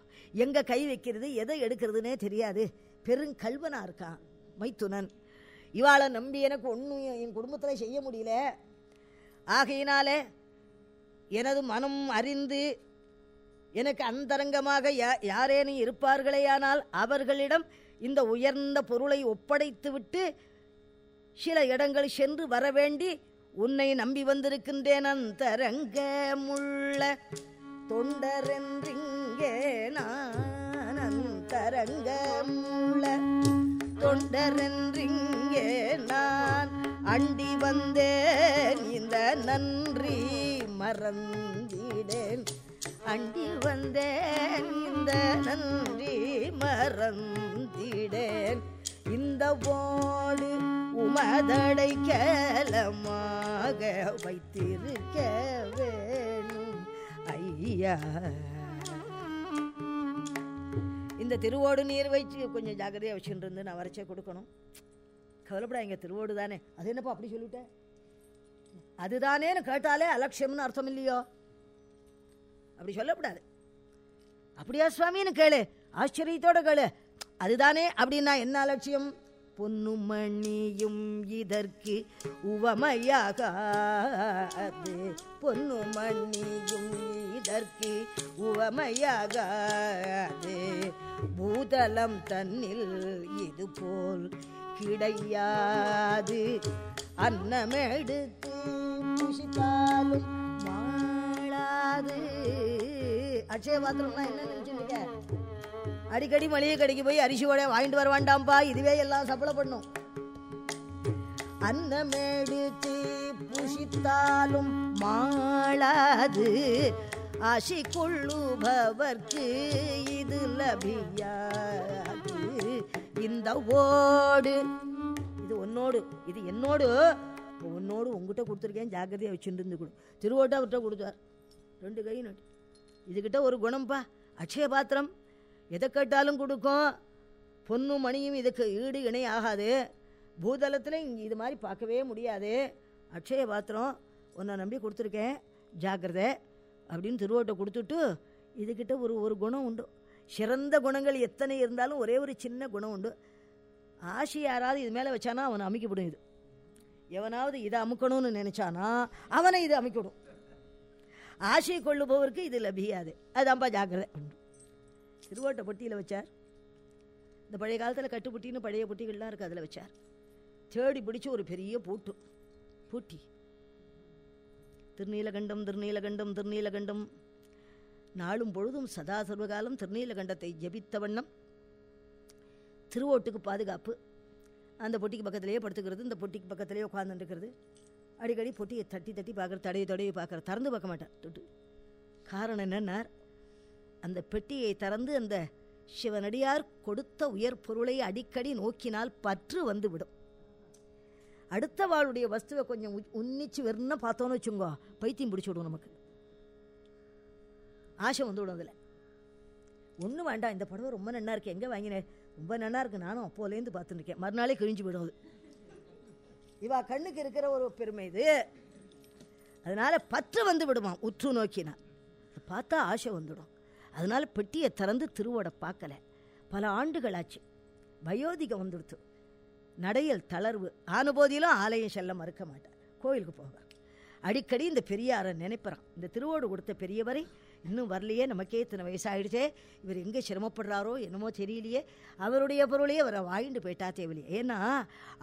எங்கே கை வைக்கிறது எதை எடுக்கிறதுனே தெரியாது. பெருங்கல்வனாக இருக்கான் மைத்துனன். இவாளை நம்பி எனக்கு ஒன்றும் என் குடும்பத்தில் செய்ய முடியல. ஆகையினாலே எனது மனம் அறிந்து எனக்கு அந்தரங்கமாக யா யாரேனும் இருப்பார்களேயானால் அவர்களிடம் இந்த உயர்ந்த பொருளை ஒப்படைத்துவிட்டு சில இடங்கள் சென்று வரவேண்டி உன்னை நம்பி வந்திருக்கின்றேன் அந்தரங்கமுள்ள தொண்டரென்றிங்கே நான் தொண்டரென்றிங்கே நான் அண்டி வந்தேன் இந்த நன்றி மறந்திடேன். அண்டி வந்தேன் இந்த நன்றி மறந்திடேன். இந்த ஓடு உமதடை கேலமாக வைத்திருக்கவே ஐயா இந்த திருவோடு நீர் வச்சு கொஞ்சம் ஜாக்கிரதையாக வச்சுட்டு இருந்து நான் வரைச்சே கொடுக்கணும். கவலைப்படாங்க திருவோடு தானே. அது என்னப்பா அப்படி சொல்லிட்டேன் அதுதானேன்னு கேட்டாலே அலட்சியம்னு அர்த்தம் இல்லையோ? அப்படி சொல்லக்கூடாது அப்படியா சுவாமின்னு கேளு. ஆச்சரியத்தோட கேளு. அதுதானே அப்படின்னா என்ன அலட்சியம்? பொன்னுமணியும் இதற்கு உவமையாகாது. பொன்னுமணியும் இதற்கு உவமையாகாது. பூதலம் தன்னில் இது போல் கிடையாது. அன்னமெடுத்து புசித்தாலும் மாளாது. அட்சய பாத்திரம்னா என்ன நினைச்சுருக்க அடிக்கடி மளிகை கடைக்கு போய் அரிசி வடை வாங்கிட்டு வர வேண்டாம்ப்பா இதுவே எல்லாம் சப்பளை பண்ணும். அன்னமெடுத்து புஷித்தாலும் மாளாது. ஆசி கொள்ளுபவர்க்கு இது லபியாது. இந்த ஓடு இது உன்னோடு இது என்னோடு. உன்னோடு உங்ககிட்ட கொடுத்துருக்கேன் ஜாக்கிரதையாக வச்சுட்டு இருந்து கொடு. திருவோட்டை அவர்கிட்ட கொடுத்தார். ரெண்டு கை நட்டு இதுகிட்ட ஒரு குணம்ப்பா. அக்ஷய பாத்திரம். எதை கேட்டாலும் கொடுக்கும். பொண்ணும் மணியும் இதுக்கு ஈடு இணை ஆகாது பூதளத்தில் இங்கே இது மாதிரி பார்க்கவே முடியாது. அக்ஷய பாத்திரம் உன்னை நம்பி கொடுத்துருக்கேன். ஜாக்கிரதை அப்படின்னு திருவோட்டை கொடுத்துட்டு இதுக்கிட்ட ஒரு ஒரு குணம் உண்டு. சிறந்த குணங்கள் எத்தனை இருந்தாலும் ஒரே ஒரு சின்ன குணம் உண்டு. ஆசி யாராவது இது மேலே வச்சானா அவனை அமைக்கப்படும் இது. எவனாவது இதை அமுக்கணும்னு நினச்சானா அவனை இது அமைக்கணும் ஆசை கொள்ளுபவருக்கு இது லபியாது. அதான்ப்பா ஜாக்கிரதை. திருவோட்டை பொட்டியில் வச்சார். இந்த பழைய காலத்தில் கட்டுப்புட்டின்னு பழைய பொட்டிகள்லாம் இருக்குது அதில் வச்சார். தேடி பிடிச்சி ஒரு பெரிய பூட்டு பூட்டி. திருநீலகண்டம் திருநீலகண்டம் திருநீலகண்டம். நாளும் பொழுதும் சதா சர்வகாலம் திருநீலகண்டத்தை ஜபித்த வண்ணம். திருவோட்டுக்கு பாதுகாப்பு. அந்த பொட்டிக்கு பக்கத்திலேயே படுத்துக்கிறது இந்த பொட்டிக்கு பக்கத்திலேயே உட்காந்துருக்கிறது அடிக்கடி பொட்டியை தட்டி தட்டி பார்க்குற தடையை தடையை பார்க்குற திறந்து பார்க்க மாட்டார். தொட்டு. காரணம் என்னன்னார்? அந்த பெட்டியை திறந்து அந்த சிவனடியார் கொடுத்த உயர் பொருளை அடிக்கடி நோக்கினால் பற்று வந்து விடும் அடுத்த வாளுடைய வஸ்துவை கொஞ்சம் உன்னிச்சு வெறும்னா பார்த்தோன்னு வச்சுங்கோ பைத்தியம் பிடிச்சி விடும் நமக்கு. ஆசை வந்து விடும் அதில். ஒன்றும் வேண்டாம் இந்த புடவை ரொம்ப நன்னா இருக்கு. எங்கே வாங்கினேன் ரொம்ப நன்னா இருக்கு. நானும் அப்போலேருந்து பார்த்துருக்கேன் மறுநாளே கிழிஞ்சு விடும் அது. இவா கண்ணுக்கு இருக்கிற ஒரு பெருமை இது. அதனால பற்று வந்து விடுமா உற்று நோக்கினா பார்த்தா ஆசை வந்துடும். அதனால் பெட்டியை திறந்து திருவோட பார்க்கல. பல ஆண்டுகள் ஆச்சு வயோதிகம் வந்துடுத்து. நடையல் தளர்வு ஆன போதிலும் ஆலயம் செல்ல மறுக்க மாட்டார். கோயிலுக்கு போவார். அடிக்கடி இந்த பெரியாரை நினைப்பறான். இந்த திருவோடு கொடுத்த பெரியவரை இன்னும் வரலையே நமக்கே இத்தனை வயசாயிடுச்சே. இவர் எங்கே சிரமப்படுறாரோ என்னமோ தெரியலையே. அவருடைய பொருளையே அவரை வாங்கிட்டு போயிட்டா தேவையில்லையே. ஏன்னா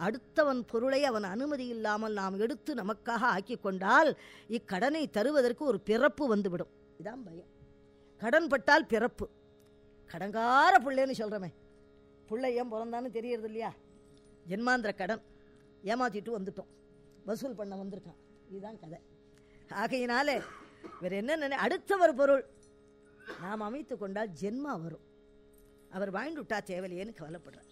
அடுத்தவன் பொருளை அவன் அனுமதி இல்லாமல் நாம் எடுத்து நமக்காக ஆக்கி கொண்டால் இக்கடனை தருவதற்கு ஒரு பிறப்பு வந்துவிடும். இதான் பயம். கடன் பட்டால் பிறப்பு. கடங்கார பிள்ளைன்னு சொல்கிறோமே பிள்ளை ஏன் பிறந்தான்னு தெரியறது இல்லையா? ஜென்மாந்திர கடன். ஏமாத்திட்டு வந்துட்டோம். வசூல் பண்ண வந்திருக்கான். இதுதான் கதை. ஆகையினாலே இவர் என்ன நினை ஒரு பொருள். நாம் அமைத்து கொண்டால் ஜென்மா வரும். அவர் வாங்கிட்டு விட்டா தேவையில்லையேன்னு கவலைப்படுறார்.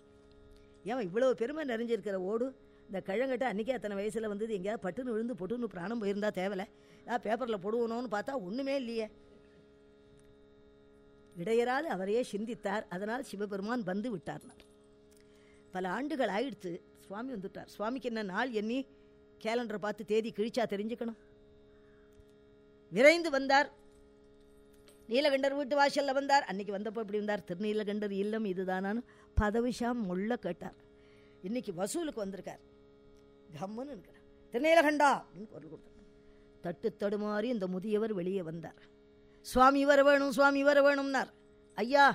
ஏன் இவ்வளவு பெருமை நிறைஞ்சிருக்கிற ஓடு? இந்த கழங்கட்ட அன்றைக்கே அத்தனை வயசில் வந்தது. எங்கேயாவது பட்டுன்னு விழுந்து பொட்டுன்னு பிராணம் போயிருந்தா தேவையில்ல. ஏதாவது பேப்பரில் போடுவணும்னு பார்த்தா ஒன்றுமே இல்லையே. இடையராது அவரையே சிந்தித்தார். அதனால் சிவபெருமான் வந்து விட்டார்னார் பல ஆண்டுகள் ஆயிடுத்து சுவாமி வந்துட்டார். சுவாமிக்கு என்ன நாள் எண்ணி கேலண்டரை பார்த்து தேதி கிழிச்சா தெரிஞ்சுக்கணும். விரைந்து வந்தார். நீலகண்டர் வீட்டு வாசலில் வந்தார். அன்னைக்கு வந்தப்போ இப்படி வந்தார் திருநீலகண்டர் இல்லம் இதுதானான்னு பதவிஷாம் முள்ள கேட்டார். இன்னைக்கு வசூலுக்கு வந்திருக்கார். கம்முன்னு இருக்கிறார். திருநீலகண்டா அப்படின்னு குரல் கொடுத்தார். தட்டு தடுமாறி இந்த முதியவர் வெளியே வந்தார். சுவாமி வர வேணும் சுவாமி வர வேணும்னார். ஐயா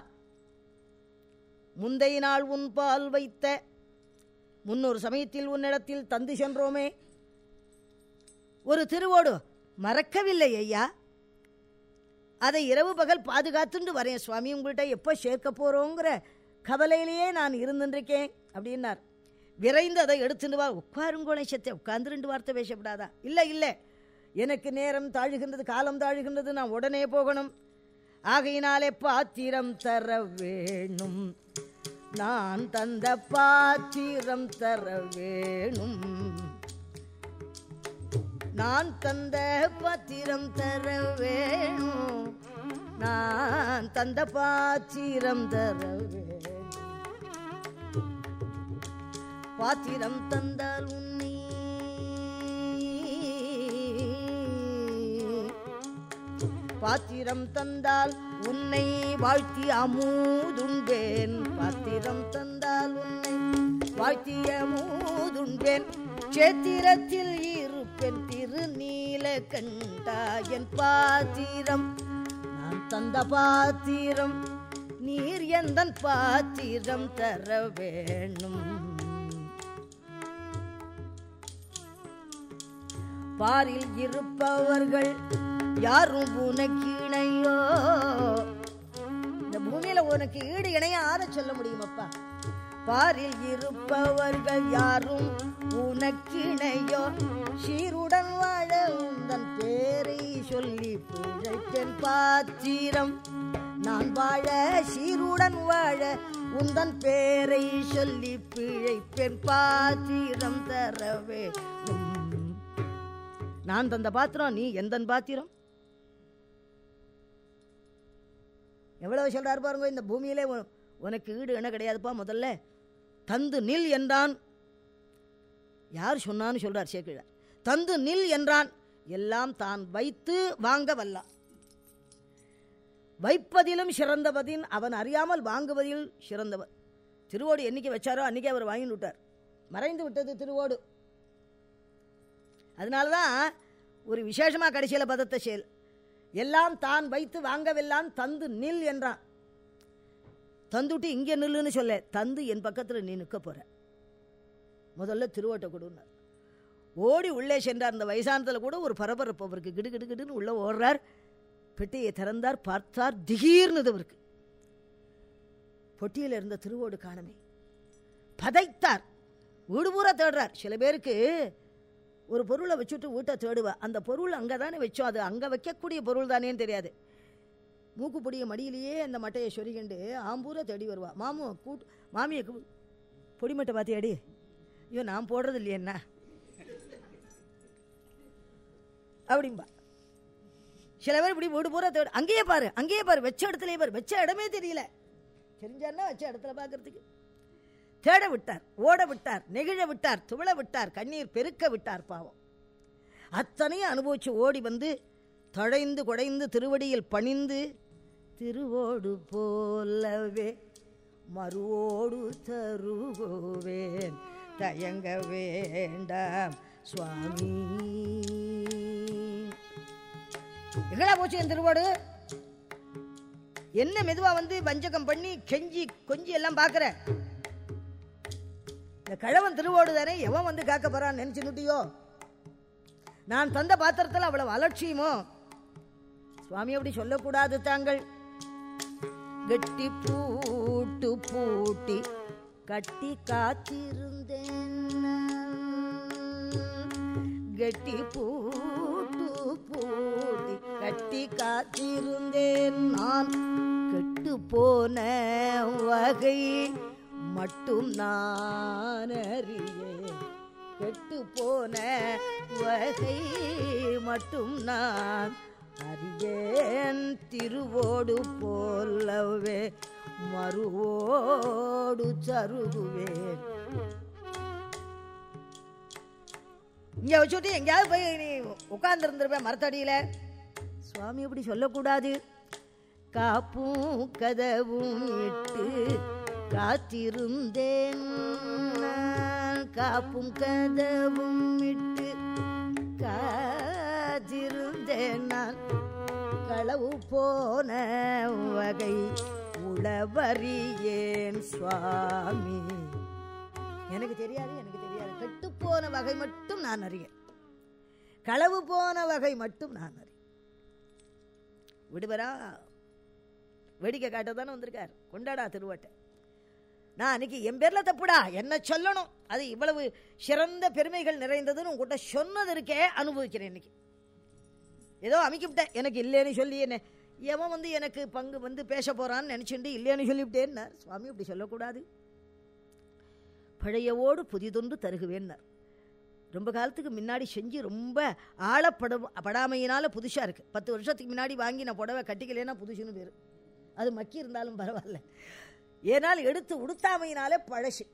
முந்தைய நாள் உன் பால் வைத்த முன்னொரு சமயத்தில் உன்னிடத்தில் தந்து சென்றோமே. ஒரு திருவோடு மறக்கவில்லை ஐயா. அதை இரவு பகல் பாதுகாத்துண்டு வரேன் சுவாமி உங்கள்கிட்ட எப்போ சேர்க்க போகிறோங்கிற கவலையிலேயே நான் இருந்துருக்கேன் அப்படின்னார். விரைந்து அதை எடுத்துட்டு வா உட்காருங்கோளை சத்தை உட்கார்ந்து ரெண்டு வார்த்தை பேசப்படாதா? இல்லை இல்லை. எனக்கு நேரம் தாழுகின்றது காலம் தாழுகின்றது நான் உடனே போகணும். ஆகையினாலே பாத்திரம் தர வேணும். நான் தந்த பாத்திரம் தர வேணும். நான் தந்த பாத்திரம் தர வேணும். நான் தந்த பாத்திரம் தர வேணும். பாத்திரம் தந்தால் உன்னை பாத்திரம் தந்தால் உன்னை வாழ்த்தி அமூதுண்பேன் பாத்திரம் தந்தால் உன்னை வாழ்த்தி அமூதுண்பேன் சேத்திரத்தில் இருப்பேன் திருநீல கண்டாயன் பாத்திரம். நான் தந்த பாத்திரம் நீர் எந்தன் பாத்திரம் தர வேணும் பாரில் இருப்பவர்கள் யாரும் உனக்கு இணையோ? இந்த பூமியில உனக்கு ஈடு இணைய ஆற சொல்ல முடியுமப்பா பாரில் இருப்பவர்கள் யாரும் உனக்கு இணையோ? சீருடன் வாழ உந்தன் பேரை சொல்லி பிழைத்தேன் பாத்திரம். நான் வாழ சீருடன் வாழ உந்தன் பேரை சொல்லி பிழைப்பேன் பாத்திரம் தரவே. நான் தந்த பாத்திரம் நீ எந்தன் பாத்திரம்? எவ்வளவு சொல்கிறார் பாருங்க இந்த பூமியிலே உனக்கு ஈடு என்ன கிடையாதுப்பா முதல்ல. தந்து நில் என்றான். யார் சொன்னான்னு சொல்கிறார் சேக்கிழார் தந்து நில் என்றான். எல்லாம் தான் வைத்து வாங்க வல்லான் வைப்பதிலும் சிறந்தவதின் அவன் அறியாமல் வாங்குவதில் சிறந்தவன் திருவோடு என்னைக்கு வச்சாரோ அன்றைக்கே அவர் வாங்கி விட்டார். மறைந்து விட்டது திருவோடு. அதனால தான் ஒரு விசேஷமாக கடைசியில் பதத்த செயல் எல்லாம் தான் வைத்து வாங்கவெல்லாம் தந்து நில் என்றான். தந்துட்டு இங்கே நில்லுன்னு சொல்ல தந்து என் பக்கத்தில் நீ நிற்க போற. முதல்ல திருவோட்டை கொடுன்னார் ஓடி உள்ளே சென்றார். அந்த வயசானத்தில் கூட ஒரு பரபரப்பு அவருக்கு. கிடு கிடு கிடுன்னு உள்ளே ஓடுறார். பெட்டியை திறந்தார் பார்த்தார். திகீர்னது அவருக்கு. பொட்டியில் இருந்த திருவோடு காணமே. பதைத்தார். வீடு பூரா தேடுறார். சில பேருக்கு ஒரு பொருளை வச்சுட்டு வீட்டை தேடுவேன் அந்த பொருள் அங்கே தானே வச்சோம் அது அங்கே வைக்கக்கூடிய பொருள் தானேன்னு தெரியாது. மூக்குப்பொடிய மடியிலேயே அந்த மட்டையை சொருகிண்டு ஆம்பூரை தேடி வருவா. மாமு கூட்டு மாமியை கூ- பொடி மட்டை பார்த்தியாடி ஐயோ நான் போடுறது இல்லையே என்ன? அப்படிம்பா. சில பேர் இப்படி வீடு பூரா தேடு அங்கேயே பாரு அங்கேயே பாரு வச்ச இடத்துலயே பாரு வச்ச இடமே தெரியல. தெரிஞ்சான்னா வச்ச இடத்துல பார்க்கறதுக்கு தேட விட்டார் ஓட விட்டார் நெகிழ விட்டார் துவள விட்டார் கண்ணீர் பெருக்க விட்டார் பாவம். அத்தனையும் அனுபவிச்சு ஓடி வந்து தழைந்து குடைந்து திருவடியில் பணிந்து திருவோடு போலவே மறுவோடு தருவோவேன் தயங்க வேண்டாம் சுவாமி. எங்கடா போச்சு என் திருவோடு? என்ன மெதுவா வந்து வஞ்சகம் பண்ணி கெஞ்சி கொஞ்சி எல்லாம் பார்க்கற? இந்த கழவன் திருவோடு தானே எவன் வந்து காக்க போறான்னு நினைச்சுட்டியோ நான் தந்த பாத்திரத்தில் அவ்வளவு அலட்சியமோ? சுவாமி அப்படி சொல்லக்கூடாது தாங்கள். கெட்டி பூட்டு பூட்டி கட்டி காத்திருந்தேன் கட்டி பூட்டு பூட்டி கட்டி காத்திருந்தேன் நான். கெட்டு போன வகை மட்டும் நானறியே கெட்டு போன வகை மட்டும் நான் அறியேன். திருவோடு போலவே மறுவோடு சருகுவேன். இங்க வச்சுட்டு எங்கேயாவது போய் நீ உட்கார்ந்துருந்துருப்பேன் மரத்தடியில். மரத்தடியில சுவாமி இப்படி சொல்லக்கூடாது. காப்பும் கதவும் இட்டு காத்திருந்தேன் காப்பும் கதவும் இட்டு காத்திருந்தேன் நான். களவு போன வகை உளவறியேன் சுவாமி. எனக்கு தெரியாது எனக்கு தெரியாது. கெட்டு போன வகை மட்டும் நான் அறியேன். களவு போன வகை மட்டும் நான் அறியேன். விடுவரா வேடிக்கை காட்ட தானே வந்திருக்கார். கொண்டாடா திருவாட்டை. நான் அன்னைக்கு என் பேரில் தப்புடா என்ன சொல்லணும். அது இவ்வளவு சிறந்த பெருமைகள் நிறைந்ததுன்னு உங்ககிட்ட சொன்னது இருக்கே அனுபவிக்கிறேன் இன்னைக்கு. ஏதோ அமைக்கிவிட்டேன். எனக்கு இல்லைன்னு சொல்லி என்ன எவன் வந்து எனக்கு பங்கு வந்து பேச போகிறான்னு நினச்சிட்டு இல்லைன்னு சொல்லிவிட்டேன்னார் சுவாமி இப்படி சொல்லக்கூடாது. பழையவோடு புதிதொன்று தருகுவேன்னார் ரொம்ப காலத்துக்கு முன்னாடி செஞ்சு ரொம்ப ஆழப்பட படாமையினால் புதுசாக இருக்குது பத்து வருஷத்துக்கு முன்னாடி வாங்கி நான் புடவை கட்டிக்கலேன்னா புதுசுன்னு பேர். அது மக்கி இருந்தாலும் பரவாயில்ல. ஏனால் எடுத்து உடுத்தாமையினாலே பழசு.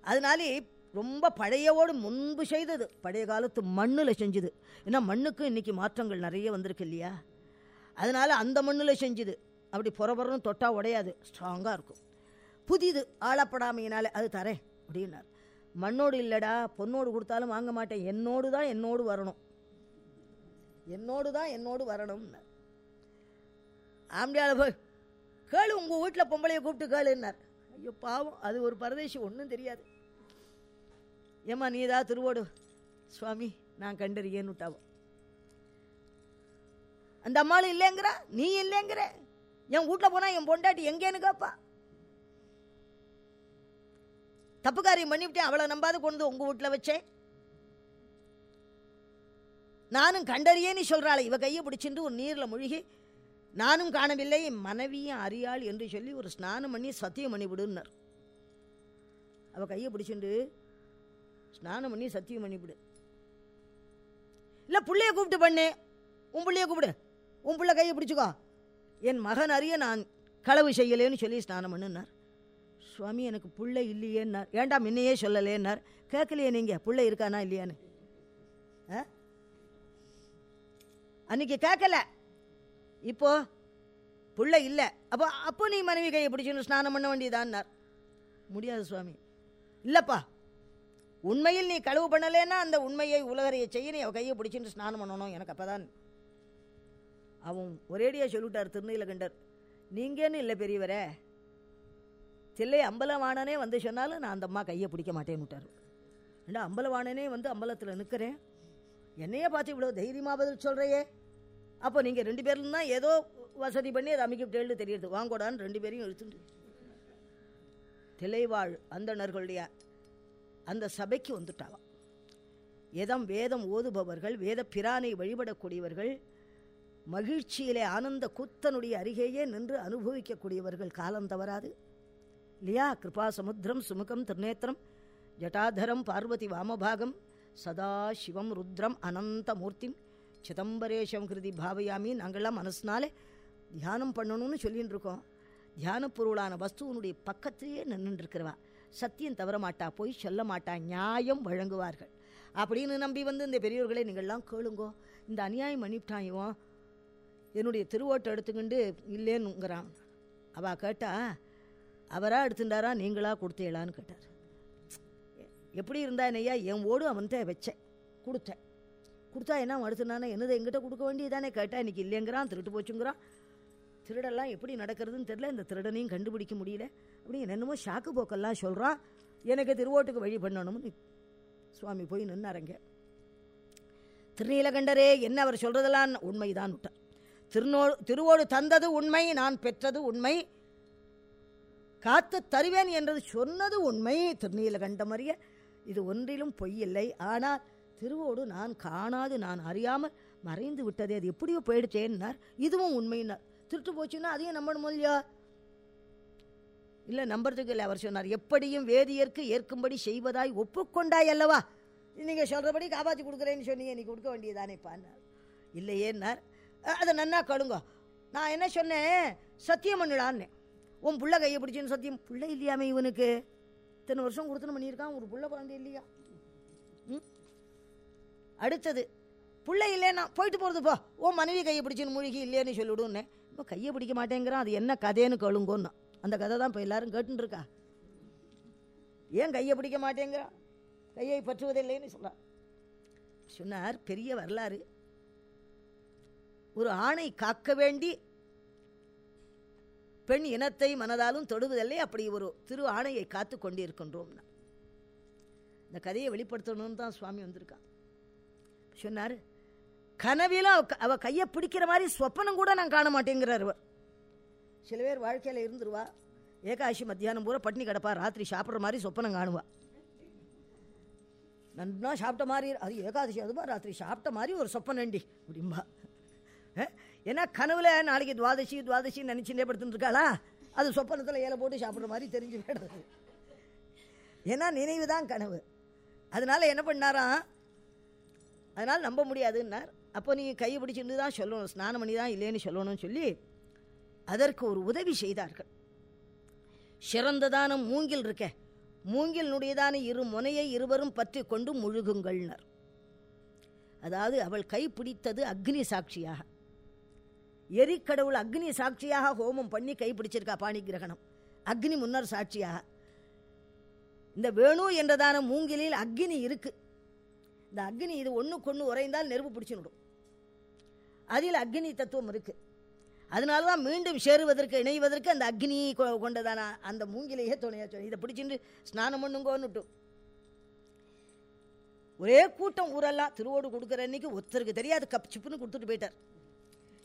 அதனாலே ரொம்ப பழையவோடு முன்பு செய்தது. பழைய காலத்து மண்ணில் செஞ்சுது. ஏன்னா மண்ணுக்கு இன்னைக்கு மாற்றங்கள் நிறைய வந்திருக்கு இல்லையா? அதனால் அந்த மண்ணில் செஞ்சுது. அப்படி புறபுறம் தொட்டா உடையாது. ஸ்ட்ராங்காக இருக்கும். புதிது ஆளப்படாமையினால அது தரேன் அப்படின்னார். மண்ணோடு இல்லைடா பொண்ணோடு கொடுத்தாலும் வாங்க மாட்டேன். என்னோடு தான் என்னோடு வரணும். என்னோடு தான் என்னோடு வரணும்னார். ஆம்படியால போய் கேளு உங்கள் வீட்டில் பொம்பளையை கூப்பிட்டு கேளுன்னார். ஐயோ பாவம் அது ஒரு பரதேசி ஒன்றும் தெரியாது. ஏம்மா நீ ஏதாவது திருவோடு? சுவாமி நான் கண்டறியேன்னு விட்டாவோ? அந்த அம்மாளும் இல்லைங்கிற நீ இல்லைங்கிற. என் வீட்டில் போனால் என் பொண்டாட்டி எங்கேன்னு கேட்பா தப்பு காரியம் பண்ணிவிட்டேன் அவளை நம்பாது கொண்டு வந்து உங்கள் வீட்டில் வச்சேன். நானும் கண்டறியே நீ சொல்கிறாள் இவ கையை பிடிச்சிட்டு ஒரு நீரில் முழுகி நானும் காணவில்லை மனைவியும் அறியாள் என்று சொல்லி ஒரு ஸ்நானம் பண்ணி சத்தியம் பண்ணி விடுன்னார். அவள் கையை பிடிச்சிண்டு ஸ்நானம் பண்ணி சத்தியம் பண்ணிவிடு இல்லை பிள்ளைய கூப்பிட்டு பண்ணு. உன் பிள்ளைய கூப்பிடு. உன் பிள்ளை கையை பிடிச்சிக்கோ. என் மகன் அறிய நான் களவு செய்யலேன்னு சொல்லி ஸ்நானம் பண்ணுன்னார். சுவாமி எனக்கு பிள்ளை இல்லையேன்னார். ஏண்டா முன்னையே சொல்லலேன்னார். கேட்கலையே நீங்கள் பிள்ளை இருக்கானா இல்லையான்னு? ஆ அன்னைக்கு கேட்கல. இப்போ பிள்ளை இல்லை. அப்போ அப்போ நீ மனைவி கையை பிடிச்சுன்னு ஸ்நானம் பண்ண வேண்டியதான்னார். முடியாது சுவாமி. இல்லைப்பா. உண்மையில் நீ களவு பண்ணலேன்னா அந்த உண்மையை உலகறையை செய்ய நீ கையை பிடிச்சின்னு ஸ்நானம் பண்ணணும். எனக்கு அப்பதான் அவன் ஒரேடியாக சொல்லிவிட்டார் திருநீலகண்டர். நீங்கன்னு இல்லை பெரியவரே? தில்லை அம்பலவாணனே வந்து சொன்னாலும் நான் அந்த அம்மா கையை பிடிக்க மாட்டேன்னு விட்டார். ஏண்டா அம்பலவாணனே வந்து அம்பலத்தில் நிற்கிறேன் என்னையே பார்த்து இவ்வளோ தைரியமாக பதில் சொல்கிறையே அப்போ நீங்கள் ரெண்டு பேரும் தான் ஏதோ வசதி பண்ணி அதை அமைக்கிட்டேன்னு தெரியுது. வாங்கோடான்னு ரெண்டு பேரையும் இழுத்துட்டு. திளைவாழ் அந்தணர்களுடைய அந்த சபைக்கு வந்துட்டாவாம் எதம் வேதம் ஓதுபவர்கள் வேத பிரானை வழிபடக்கூடியவர்கள் மகிழ்ச்சியிலே ஆனந்த கூத்தனுடைய அருகேயே நின்று அனுபவிக்கக்கூடியவர்கள் காலம் தவறாது. இல்லையா கிருபா சமுத்திரம் சுமுகம் திருநேத்திரம் ஜட்டாதரம் பார்வதி வாமபாகம் சதா சிவம் ருத்ரம் அனந்த மூர்த்திம் சிதம்பரேஷம் கிருதி பாவையாமி நாங்கள்லாம் மனசுனாலே தியானம் பண்ணணும்னு சொல்லின்னு இருக்கோம் தியான பொருளான வஸ்துவனுடைய பக்கத்திலேயே நின்றுருக்கிறவா சத்தியம் தவற மாட்டா போய் சொல்ல மாட்டா நியாயம் வழங்குவார்கள். அப்படின்னு நம்பி வந்து இந்த பெரியவர்களை நீங்கள்லாம் கேளுங்கோ. இந்த அநியாயம் பண்ணிவிட்டான் இவன். என்னுடைய திருவோட்டை எடுத்துக்கிண்டு இல்லைன்னுங்கிறான். அவா கேட்டா அவராக எடுத்துட்டாரா நீங்களாக கொடுத்தீங்களான்னு கேட்டார். எப்படி இருந்தா என்னையா என் ஓடு அவன்கிட்ட வச்சேன் கொடுத்தேன். கொடுத்தா என்ன அவன் என்னது எங்கிட்ட கொடுக்க வேண்டியதானே கேட்டால் இன்னைக்கு இல்லைங்கிறான் திருட்டு போச்சுங்கிறான். திருடெல்லாம் எப்படி நடக்கிறதுன்னு தெரில இந்த திருடனையும் கண்டுபிடிக்க முடியல. அப்படின்னு என்னென்னமோ ஷாக்கு போக்கெல்லாம் சொல்கிறான் எனக்கு திருவோட்டுக்கு வழி பண்ணணும்னு சுவாமி போய் நின்னாரங்க. திருநீலகண்டரே என்ன அவர் சொல்கிறதெல்லாம் உண்மைதான் விட்டார் திருநோ திருவோடு தந்தது உண்மை நான் பெற்றது உண்மை. காத்து தருவேன் என்றது சொன்னது உண்மை திருநீலகண்டம் அறிய இது ஒன்றிலும் பொய்யில்லை ஆனால் திருவோடு நான் காணாது நான் அறியாமல் மறைந்து விட்டதே. அது எப்படியோ போயிடுச்சேன்னார். இதுவும் உண்மையினார். திருட்டு போச்சுன்னா அதையும் நம்பணும் இல்லையா? இல்லை நம்புறதுக்கு இல்லை அவர் சொன்னார். எப்படியும் வேதியர்க்கு ஏற்கும்படி செய்வதாய் ஒப்புக்கொண்டாய் அல்லவா? நீங்கள் சொல்கிறபடி காப்பாற்றி கொடுக்குறேன்னு சொன்னீங்க நீ கொடுக்க வேண்டியதானேப்பான்னார் இல்லையேன்னார். அதை நன்னா கழுங்க. நான் என்ன சொன்னேன்? சத்தியம் பண்ணிடான்னே உன் புள்ள கையை பிடிச்சின்னு சத்தியம். பிள்ளை இல்லையாமே இவனுக்கு? இத்தனை வருஷம் கொடுத்துன்னு பண்ணியிருக்கான் ஒரு பிள்ளை குழந்தை இல்லையா? ம்? அடுத்தது பிள்ளை இல்லைன்னா போயிட்டு போகிறது போ. ஓ மனைவி கையை பிடிச்சின்னு மூழ்கி இல்லையேன்னு சொல்லிவிடுன்னே. இப்போ கையை பிடிக்க மாட்டேங்கிறான். அது என்ன கதைன்னு கழுங்கோன்னு அந்த கதை தான் இப்போ எல்லாரும் கேட்டுன்னு இருக்கா ஏன் கையை பிடிக்க மாட்டேங்கிறான்? கையை பற்றுவதில்லைன்னு சொல்கிறார் சொன்னார் பெரிய வரலாறு. ஒரு ஆணை காக்க வேண்டி பெண் இனத்தை மனதாலும் தொடுவதில்லை. அப்படி ஒரு திரு ஆணையை காத்து கொண்டிருக்கின்றோம்னா. இந்த கதையை வெளிப்படுத்தணும்னு தான் சுவாமி வந்திருக்கான். சொன்னார். கனவில அவ கையை பிடிக்கிற மாதிரி சொப்பனம் கூட நான் காண மாட்டேங்கிறார் சில பேர் வாழ்க்கையில் இருந்துருவா. ஏகாதசி மத்தியானம் பூரா பட்னி கிடப்பா ராத்திரி சாப்பிட்ற மாதிரி சொப்பனம் காணுவா. நன்னா சாப்பிட்ட மாதிரி அது ஏகாதசி அதுவா ராத்திரி சாப்பிட்ட மாதிரி ஒரு சொப்பனண்டி அப்படிம்பா. ஏன்னா கனவுல நாளைக்கு துவாதசி துவாதசி நினச்சிட்டே படுத்துட்டு இருக்காளா அது சொப்பனத்தில் ஏலை போட்டு சாப்பிட்ற மாதிரி தெரிஞ்சு ஏன்னா நினைவு தான் கனவு. அதனால என்ன பண்ணாராம்? அதனால் நம்ப முடியாதுன்னார். அப்போ நீங்கள் கையை பிடிச்சிருந்து தான் சொல்லணும் ஸ்நானம் பண்ணி தான் இல்லைன்னு சொல்லணும்னு சொல்லி அதற்கு ஒரு உதவி செய்தார்கள். சிறந்ததான மூங்கில் இருக்க மூங்கிலினுடையதான இரு முனையை இருவரும் பற்றி கொண்டு முழுகுங்கள்னர். அதாவது அவள் கை பிடித்தது அக்னி சாட்சியாக. எரிக்கடவுள் அக்னி சாட்சியாக ஹோமம் பண்ணி கை பிடிச்சிருக்கா பாணி கிரகணம். அக்னி முன்னர் சாட்சியாக. இந்த வேணு என்றதான மூங்கிலில் அக்னி இருக்கு. இந்த அக்னி இது ஒண்ணுக்கொண்ணு உறைந்தால் நெருப்பு பிடிச்சுடும் அதில் அக்னி தத்துவம் இருக்கு. அதனால தான் மீண்டும் சேருவதற்கு இணைவதற்கு அந்த அக்னி கொ- கொண்டதான அந்த மூங்கிலையே துணையாக சொல்லி இதை பிடிச்சிட்டு ஸ்நானம் பண்ணுங்கோன்னுட்டு. ஒரே கூட்டம் ஊரெல்லாம் திருவோடு கொடுக்குற அன்னைக்கு ஒருத்தருக்கு தெரியாது கப் சிப்புன்னு கொடுத்துட்டு போயிட்டார்.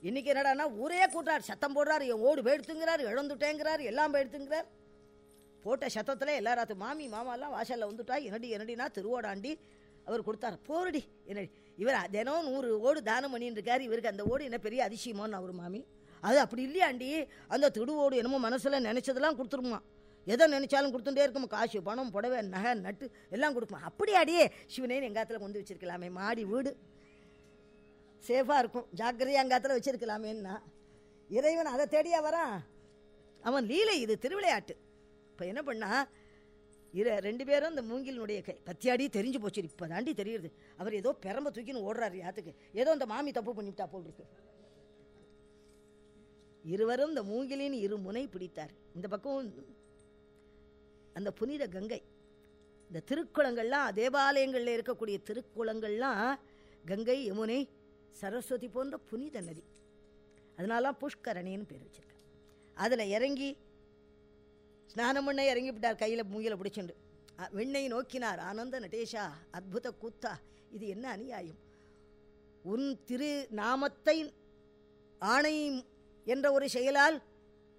இன்னைக்கு என்னடான்னா ஊரே கூட்டார் சத்தம் போடுறாரு என் ஓடு போயிடுத்துங்கிறார் இழந்துட்டேங்கிறார் எல்லாம் போயிடுத்துங்கிறார். போட்ட சத்தத்தில் எல்லாராத்து மாமி மாமாலாம் வாசலில் வந்துட்டா என்னடி என்னடினா திருவோடாண்டி அவர் கொடுத்தார். போரடி என்னடி? இவர் தினம் நூறு ஓடு தானம் பண்ணின்னு இருக்கார். இவருக்கு அந்த ஓடு என்ன பெரிய அதிசயமான்னு அவர் மாமி. அது அப்படி இல்லையாண்டி. அந்த திருவோடு என்னமோ மனசில் நினச்சதெல்லாம் கொடுத்துருமா. எதை நினச்சாலும் கொடுத்துட்டே இருக்கும். காசு பணம் புடவை நகை நட்டு எல்லாம் கொடுக்குமா அப்படியாடியே சிவனேன்னு எங்காத்தில் கொண்டு வச்சிருக்கலாமே? மாடி வீடு. சேஃபாக இருக்கும். ஜாக்கிரதையாக எங்காத்தில் வச்சிருக்கலாமேன்னா. இறைவன் அதை தேடியா வரான். அவன் லீலை இது திருவிளையாட்டு. இப்போ என்ன பண்ணா இரு ரெண்டு பேரும் அந்த மூங்கிலினுடைய கை. பத்தியாடி தெரிஞ்சு போச்சு. இப்போ தாண்டி தெரியுது. அவர் ஏதோ பெரம்ப தூக்கின்னு ஓடுறாரு யாத்துக்கு. ஏதோ அந்த மாமி தப்பு பண்ணிவிட்டா போல் இருக்கு இருவரும் இந்த மூங்கிலின் இரு முனை பிடித்தார். இந்த பக்கம் அந்த புனித கங்கை. இந்த திருக்குளங்கள்லாம் தேவாலயங்களில் இருக்கக்கூடிய திருக்குளங்கள்லாம் கங்கை யமுனை சரஸ்வதி போன்ற புனித நதி. அதனால புஷ்கரணின்னு பேர் வச்சிருக்கேன் அதில் இறங்கி ஸ்நானம் பண்ண இறங்கிவிட்டார் கையில் மூங்கில பிடிச்சுண்டு. வெண்ணை நோக்கினார் ஆனந்த நடேஷா அத்புத கூத்தா இது என்ன அநியாயம்? உன் திரு நாமத்தை ஆணை என்ற ஒரு செயலால்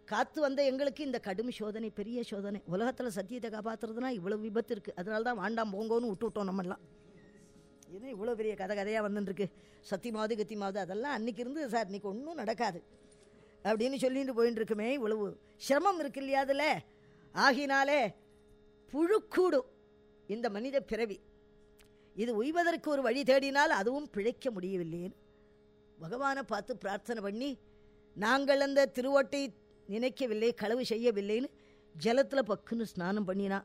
காத்து வந்த எங்களுக்கு இந்த கடும் சோதனை பெரிய சோதனை. உலகத்தில் சத்தியத்தை காப்பாற்றுறதுனா இவ்வளோ விபத்து இருக்குது அதனால தான் வாண்டாம் போங்கோன்னு விட்டு விட்டோம் நம்மெல்லாம். இது இவ்வளோ பெரிய கதை கதையாக வந்துட்டுருக்கு சத்தியமாவது கத்தியமாவது அதெல்லாம் அன்றைக்கி இருந்து சார் இன்னைக்கு ஒன்றும் நடக்காது. அப்படின்னு சொல்லிட்டு போயின்னு இருக்குமே இவ்வளவு சிரமம் இருக்கு இல்லையா அதில்? ஆகினாலே புழுக்கூடும் இந்த மனித பிறவி. இது உய்வதற்கு ஒரு வழி தேடினால் அதுவும் பிழைக்க முடியவில்லைன்னு பகவானை பார்த்து பிரார்த்தனை பண்ணி நாங்கள் அந்த திருவோட்டை நினைக்கவில்லை களவு செய்யவில்லைன்னு ஜலத்தில் பக்குன்னு ஸ்நானம் பண்ணினா.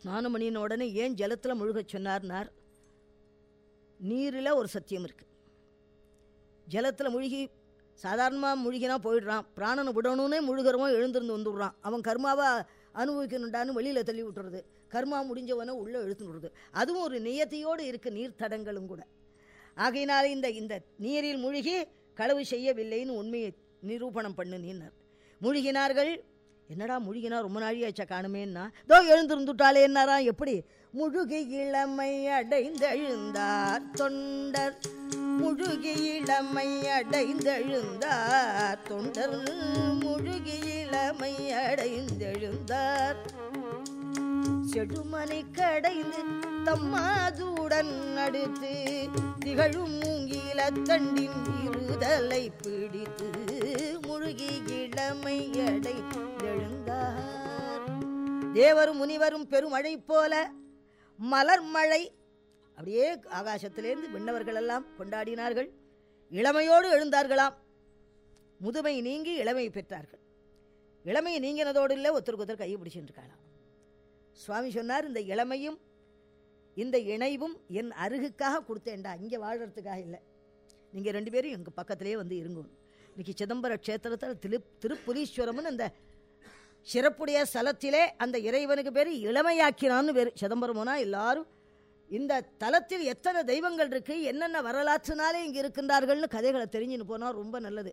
ஸ்நானம் பண்ணின உடனே ஏன் ஜலத்தில் முழுகச் சொன்னார்னார்? நீரில் ஒரு சத்தியம் இருக்குது ஜலத்தில் முழுகி சாதாரணமாக முழுகினா போயிடுறான். பிராணனை விடணும்னே முழுகிறவன் எழுந்திருந்து வந்துடுறான். அவன் கர்மாவாக அனுபவிக்கணுண்டான்னு வெளியில் தள்ளி விட்டுறது. கர்மா முடிஞ்சவனை உள்ளே இழுத்துன்னு அதுவும் ஒரு நியத்தியோடு இருக்கு நீர் தடங்களும் கூட. ஆகையினால இந்த இந்த நீரில் முழுகி களவு செய்யவில்லைன்னு உண்மையை நிரூபணம் பண்ணு நீனார் முழுகினார்கள். என்னடா முழுகினா ரொம்ப நாழியாச்சா காணுமேன்னா. தோ எழுந்திருந்துட்டாளேன்னாரா எப்படி முழுகி இளமை அடைந்தெழுந்தார் தொண்டர். முழுகி இளமை அடைந்தெழுந்தார் தொண்டர். முழுகி இளமை அடைந்தெழுந்தார். செடுமனை கடைந்து தம்மாதுடன் அடுத்து திகழும் மூங்கில தண்டின் இருதலை பிடித்து முழுகி இளமை அடைந்தெழுந்தார். தேவரும் முனிவரும் பெருமழை போல மலர் மழை அப்படியே ஆகாசத்திலேருந்து விண்ணவர்கள் எல்லாம் கொண்டாடினார்கள். இளமையோடு எழுந்தார்களாம். முதுமை நீங்கி இளமை பெற்றார்கள். இளமை நீங்கினதோடு இல்லை ஒருத்தருக்கு ஒருத்தர் கையை பிடிச்சிட்டு சுவாமி சொன்னார் இந்த இளமையும் இந்த இணைவும் என் அருகுக்காக கொடுத்தேன்டா. இங்கே வாழறதுக்காக இல்லை. நீங்கள் ரெண்டு பேரும் எங்கள் பக்கத்திலே வந்து இருங்கணும் இன்னைக்கு சிதம்பர க்ஷேத்திரத்தில் திரு திருப்புலீஸ்வரம்னு அந்த சிறப்புடைய ஸ்தலத்திலே அந்த இறைவனுக்கு பேர் இளமையாக்கினான்னு பேர். சிதம்பரமுனா எல்லாரும் இந்த தலத்தில் எத்தனை தெய்வங்கள் இருக்கு என்னென்ன வரலாற்றுனாலே இங்கே இருக்கின்றார்கள்னு கதைகளை தெரிஞ்சுன்னு போனால் ரொம்ப நல்லது.